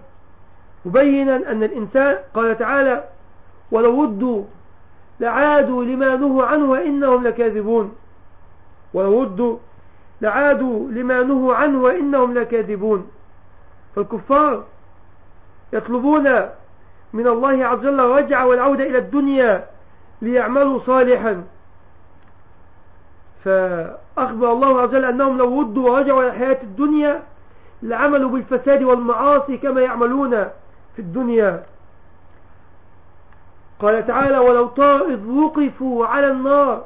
مبينا أن الإنسان قال تعالى ولو ودوا لعادوا لما نهوا عنه وإنهم لكاذبون. ولو ودوا لعادوا لما نهوا عنه وإنهم لكاذبون. فالكفار يطلبون من الله عز وجل الرجع والعودة إلى الدنيا ليعملوا صالحا. فأخبر الله عز وجل أنهم لو ودوا ورجعوا إلى الحياة الدنيا لعملوا بالفساد والمعاصي كما يعملون في الدنيا. قال تعالى ولو إذ وقفوا على النار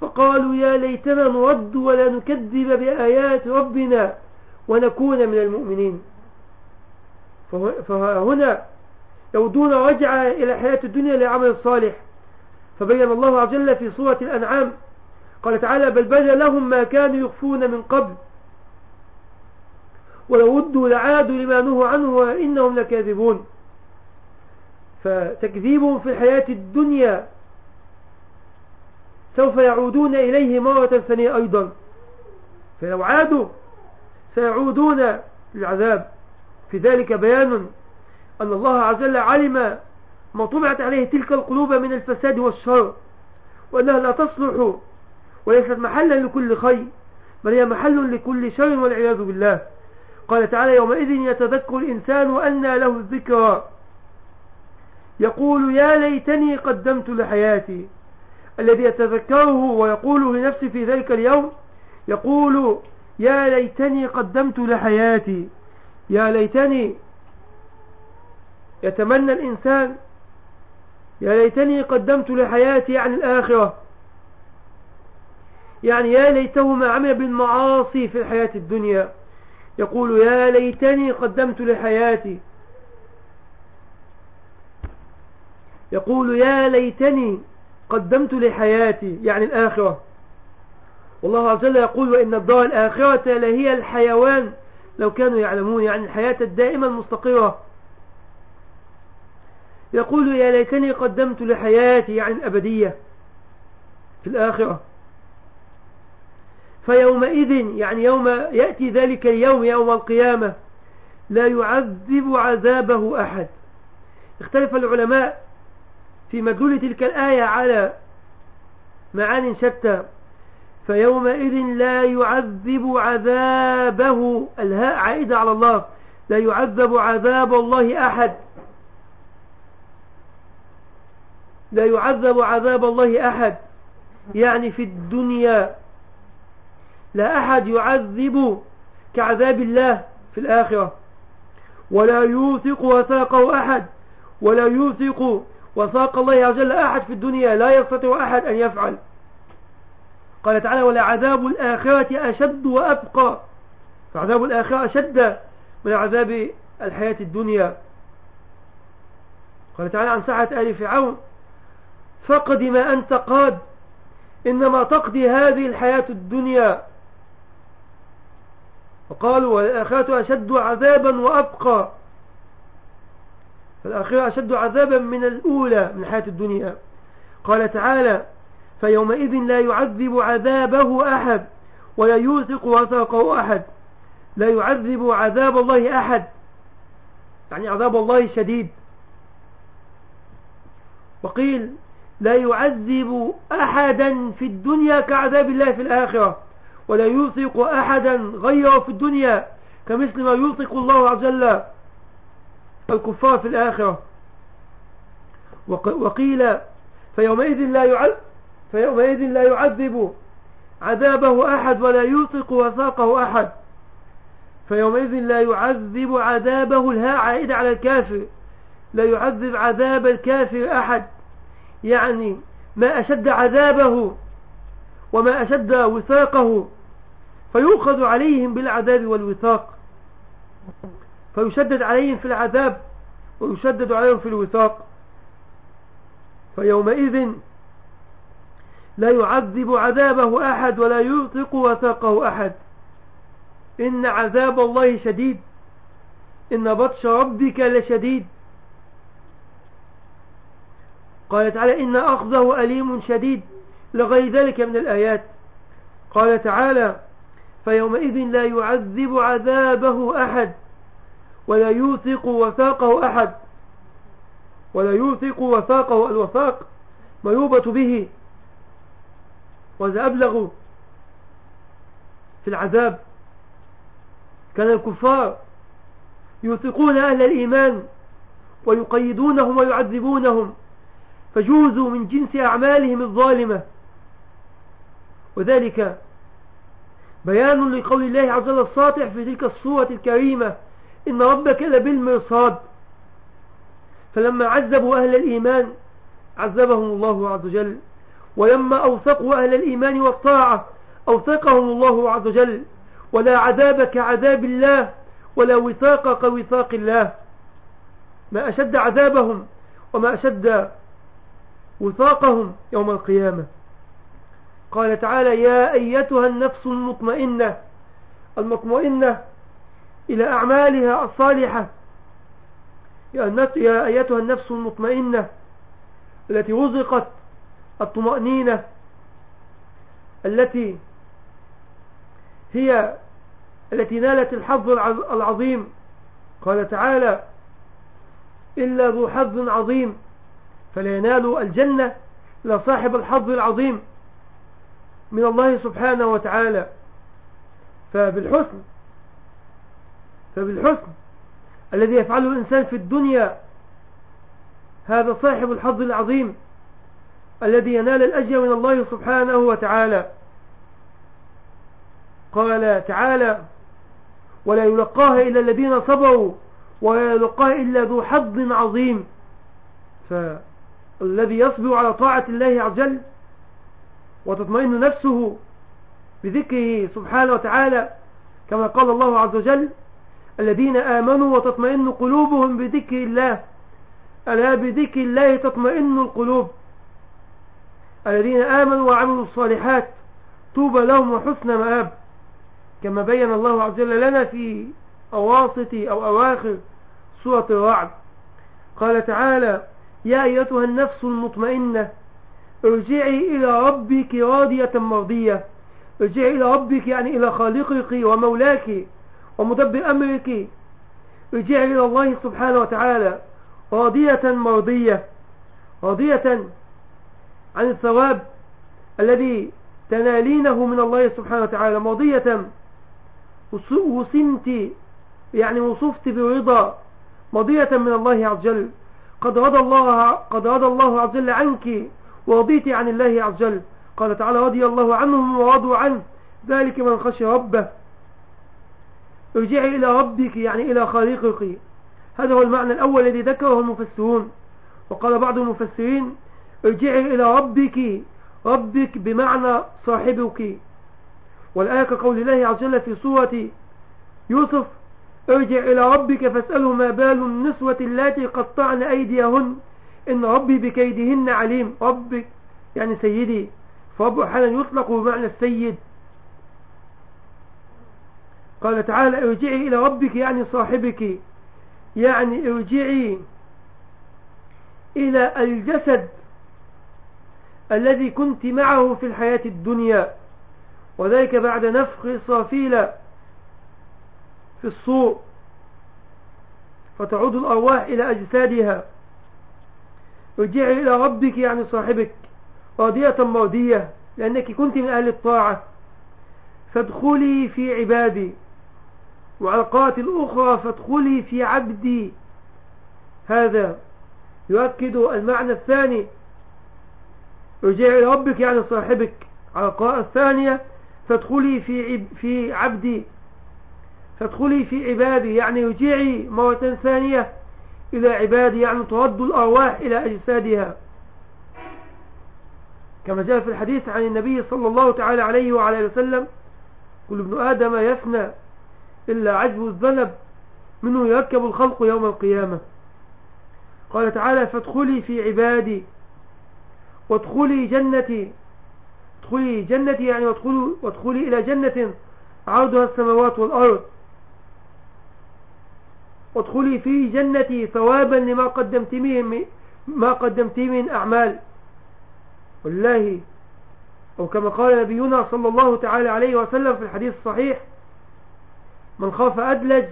فقالوا يا ليتنا نرد ولا نكذب بآيات ربنا ونكون من المؤمنين. فهنا يودون رجع إلى حياة الدنيا لعمل الصالح. فبين الله عز وجل في سورة الأنعام قال تعالى بل بدا لهم ما كانوا يخفون من قبل ولو ودوا لعادوا لما نهوا عنه وإنهم لكاذبون. فتكذيبهم في الحياة الدنيا سوف يعودون إليه مرة ثانية أيضا. فلو عادوا سيعودون للعذاب. في ذلك بيان أن الله عز وجل علم ما طبعت عليه تلك القلوب من الفساد والشر وأنها لا تصلح وليست محلا لكل خير بل هي محل لكل شر والعياذ بالله. قال تعالى يومئذ يتذكر الإنسان وأنى له الذكرى. يقول يا ليتني قدمت لحياتي الذي يتذكره ويقول لنفسه في ذلك اليوم يقول يا ليتني قدمت لحياتي يا ليتني يتمنى الإنسان يا ليتني قدمت لحياتي عن الآخرة يعني يا ليته ما عمل بالمعاصي في الحياة الدنيا يقول يا ليتني قدمت لحياتي يقول يا ليتني قدمت لحياتي يعني الآخرة. والله عز وجل يقول وإن الدار الآخرة لهي الحيوان. لو كانوا يعلمون يعني الحياة الدائمة المستقرة. يقول يا ليتني قدمت لحياتي يعني الأبدية. في الآخرة. فيومئذ يعني يوم يأتي ذلك اليوم يوم القيامة لا يعذب عذابه أحد. اختلف العلماء في مدلول تلك الآية على معان شتى فيومئذ لا يعذب عذابه. الهاء عائدة على الله. لا يعذب عذاب الله أحد. لا يعذب عذاب الله أحد. يعني في الدنيا لا أحد يعذب كعذاب الله في الآخرة. ولا يوثق وثاقه أحد. ولا يوثق وثاق الله عز وجل أحد في الدنيا لا يستطيع أحد أن يفعل. قال تعالى ولا عذاب الآخرة أشد وأبقى. فعذاب الآخرة أشد من عذاب الحياة الدنيا. قال تعالى عن ساعة آل فرعون فقد ما أنت قاد إنما تقضي هذه الحياة الدنيا. وقالوا والآخرة أشد عذابا وأبقى. فالآخرة أشد عذابا من الأولى من حياة الدنيا. قال تعالى فيومئذ لا يعذب عذابه أحد ولا يوثق وثاقه أحد. لا يعذب عذاب الله أحد. يعني عذاب الله شديد. وقيل لا يعذب أحدا في الدنيا كعذاب الله في الآخرة ولا يوثق أحدا غيره في الدنيا كمثل ما يوثق الله عز وجل. الكفار في الآخرة. وقيل فيومئذ لا يعذب فيومئذ لا يعذب عذابه أحد ولا يوثق وثاقه أحد. فيومئذ لا يعذب عذابه الهاء عائدة على الكافر. لا يعذب عذاب الكافر أحد. يعني ما أشد عذابه وما أشد وثاقه فيؤخذ عليهم بالعذاب والوثاق. فيشدد عليهم في العذاب ويشدد عليهم في الوثاق. فيومئذ لا يعذب عذابه أحد ولا يوثق وثاقه أحد. إن عذاب الله شديد. إن بطش ربك لشديد. قال تعالى إن أخذه أليم شديد لغير ذلك من الآيات. قال تعالى فيومئذ لا يعذب عذابه أحد. ولا يوثق وثاقه أحد. ولا يوثق وثاقه الوثاق ما يوبت به. وإذا أبلغوا في العذاب كان الكفار يوثقون أهل الإيمان ويقيدونهم ويعذبونهم فجوزوا من جنس أعمالهم الظالمة. وذلك بيان لقول الله عز وجل الساطع في تلك الصورة الكريمة. إن ربك لبالمرصاد. فلما عذبوا أهل الإيمان عذبهم الله عز وجل. ولما أوثقوا أهل الإيمان والطاعة أوثقهم الله عز وجل. ولا عذاب كعذاب الله ولا وثاق كوثاق الله. ما أشد عذابهم وما أشد وثاقهم يوم القيامة. قال تعالى يا أيتها النفس المطمئنة. المطمئنة إلى أعمالها الصالحة. يا أيتها النفس المطمئنة التي وزقت الطمأنينة التي هي التي نالت الحظ العظيم. قال تعالى إلا ذو حظ عظيم فلا ينال الجنة إلا صاحب الحظ العظيم من الله سبحانه وتعالى. فبالحسن فبالحسن الذي يفعله الإنسان في الدنيا هذا صاحب الحظ العظيم الذي ينال الأجر من الله سبحانه وتعالى. قال تعالى ولا يلقاها إلا الذين صبروا ولا يلقاها إلا ذو حظ عظيم. فالذي يصبر على طاعة الله عز وجل وتطمئن نفسه بذكره سبحانه وتعالى كما قال الله عز وجل الذين آمنوا وتطمئن قلوبهم بذكر الله ألا بذكر الله تطمئن القلوب. الذين آمنوا وعملوا الصالحات طوبى لهم وحسن مآب. كما بين الله عز وجل لنا في أواسط أو أواخر سورة الرعد. قال تعالى يا أيتها النفس المطمئنة ارجعي إلى ربك راضية مرضية. ارجعي إلى ربك يعني إلى خالقك ومولاك. ومدبر أمرك. ارجعي إلى الله سبحانه وتعالى راضية مرضية راضية عن الثواب الذي تنالينه من الله سبحانه وتعالى ماضية وصمت يعني وصفت برضا ماضية من الله عز وجل. قد رضى الله قد رضى الله عز وجل عنك ورضيت عن الله عز وجل. قال تعالى رضي الله عنهم ورضوا عنه. ذلك من خشي ربه. ارجعي إلى ربك يعني إلى خالقك. هذا هو المعنى الأول الذي ذكره المفسرون. وقال بعض المفسرين ارجعي إلى ربك ربك بمعنى صاحبك. والآية كقول الله عز وجل في سورة يوسف ارجع إلى ربك فاسأله ما بال النسوة التي قطعن أيديهن. إن ربي بكيدهن عليم. ربك يعني سيدي. فرب أحيانا يطلق بمعنى السيد. قال تعالى ارجعي إلى ربك يعني صاحبك. يعني ارجعي إلى الجسد الذي كنت معه في الحياة الدنيا. وذلك بعد نفخ صافيلة في الصور فتعود الأرواح إلى أجسادها. ارجعي إلى ربك يعني صاحبك. راضية مرضية لأنك كنت من أهل الطاعة. فادخلي في عبادي. القراءة الأخرى فادخلي في عبدي. هذا يؤكد المعنى الثاني. إلى ربك يعني صاحبك. على القراءة الثانية فادخلي في في عبدي. فادخلي في عبادي يعني ارجعي مرة ثانية إلى عبادي يعني ترد الأرواح إلى أجسادها. كما جاء في الحديث عن النبي صلى الله تعالى عليه وعلى وسلم كل ابن آدم يفنى. إلا عجب الذنب منه يركب الخلق يوم القيامة. قال تعالى فادخلي في عبادي وادخلي جنتي. ادخلي جنتي يعني وادخلي, وادخلي إلى جنة عرضها السماوات والأرض. وادخلي في جنتي ثوابا لما قدمت من ما قدمت من أعمال. والله أو كما قال نبينا صلى الله تعالى عليه وسلم في الحديث الصحيح من خاف أدلج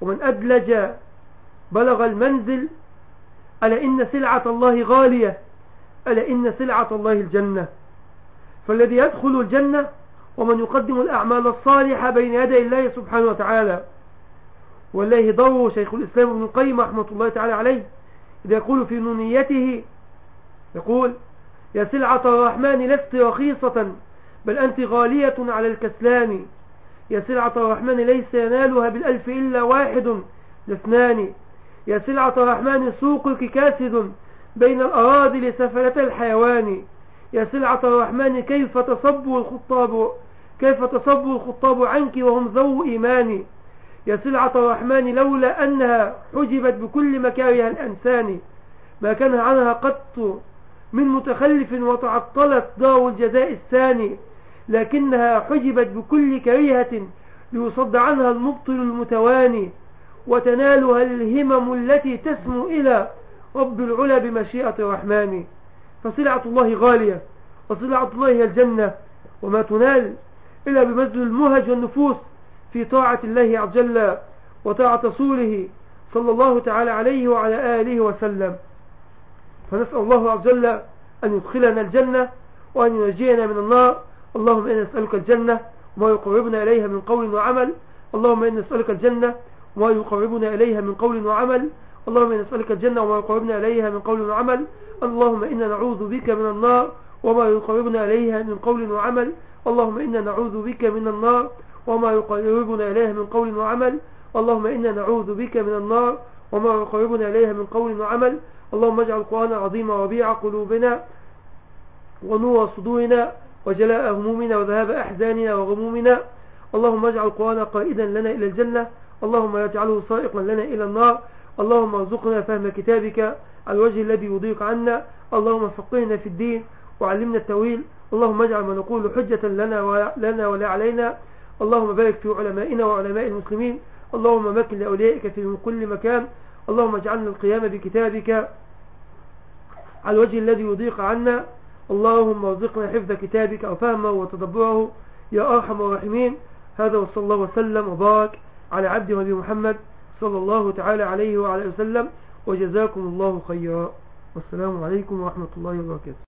ومن أدلج بلغ المنزل ألا إن سلعة الله غالية ألا إن سلعة الله الجنة. فالذي يدخل الجنة ومن يقدم الأعمال الصالحة بين يدي الله سبحانه وتعالى. والله ضوء شيخ الإسلام ابن القيم رحمة الله تعالى عليه إذا يقول في نونيته يقول يا سلعة الرحمن لست رخيصة بل أنت غالية على الكسلان. يا سلعة الرحمن ليس ينالها بالألف إلا واحد لاثنان. يا سلعة الرحمن سوقك كاسد بين الأراضي لسفلة الحيوان. يا سلعة الرحمن كيف تصب الخطاب كيف تصب الخطاب عنك وهم ذو إيمان. يا سلعة الرحمن لولا أنها حجبت بكل مكاره الأنسان. ما كان عنها قط من متخلف وتعطلت دار الجزاء الثاني. لكنها حجبت بكل كريهة ليصد عنها المبطل المتواني وتنالها الهمم التي تسمو إلى رب العلا بمشيئة الرحمن. فسلعة الله غالية وسلعة الله هي الجنة وما تنال إلا ببذل المهج والنفوس في طاعة الله عز وجل وطاعة رسوله صلى الله تعالى عليه وعلى آله وسلم. فنسأل الله عز وجل أن يدخلنا الجنة وأن ينجينا من النار اللهم إنا نسألك الجنة وما يقربنا إليها من قول وعمل. اللهم إنا نسألك الجنة وما يقربنا إليها من قول وعمل. اللهم إنا نسألك الجنة وما يقربنا إليها من قول وعمل. اللهم إنا نعوذ بك من النار وما يقربنا إليها من قول وعمل. اللهم إنا نعوذ بك من النار وما يقربنا إليها من قول وعمل. اللهم إنا نعوذ بك من النار وما يقربنا إليها من قول وعمل. اللهم اجعل القرآن عظيم ربيع قلوبنا ونور صدورنا وجلاء همومنا وذهاب أحزاننا وغمومنا. اللهم اجعل القرآن قائدا لنا إلى الجنة. اللهم اجعله سائقا لنا إلى النار. اللهم ارزقنا فهم كتابك على الوجه الذي يضيق عنا. اللهم فقهنا في الدين وعلمنا التويل اللهم اجعل ما نقول حجة لنا لنا ولا علينا. اللهم بارك في علمائنا وعلماء المسلمين. اللهم مكن لأوليائك في كل مكان. اللهم اجعلنا القيام بكتابك على الوجه الذي يضيق عنا. اللهم ارزقنا حفظ كتابك وفهمه وتدبره يا أرحم الراحمين. هذا وصلى الله وسلم وبارك على عبد ونبي محمد صلى الله تعالى عليه وعلى وسلم. وجزاكم الله خيرا. والسلام عليكم ورحمة الله وبركاته.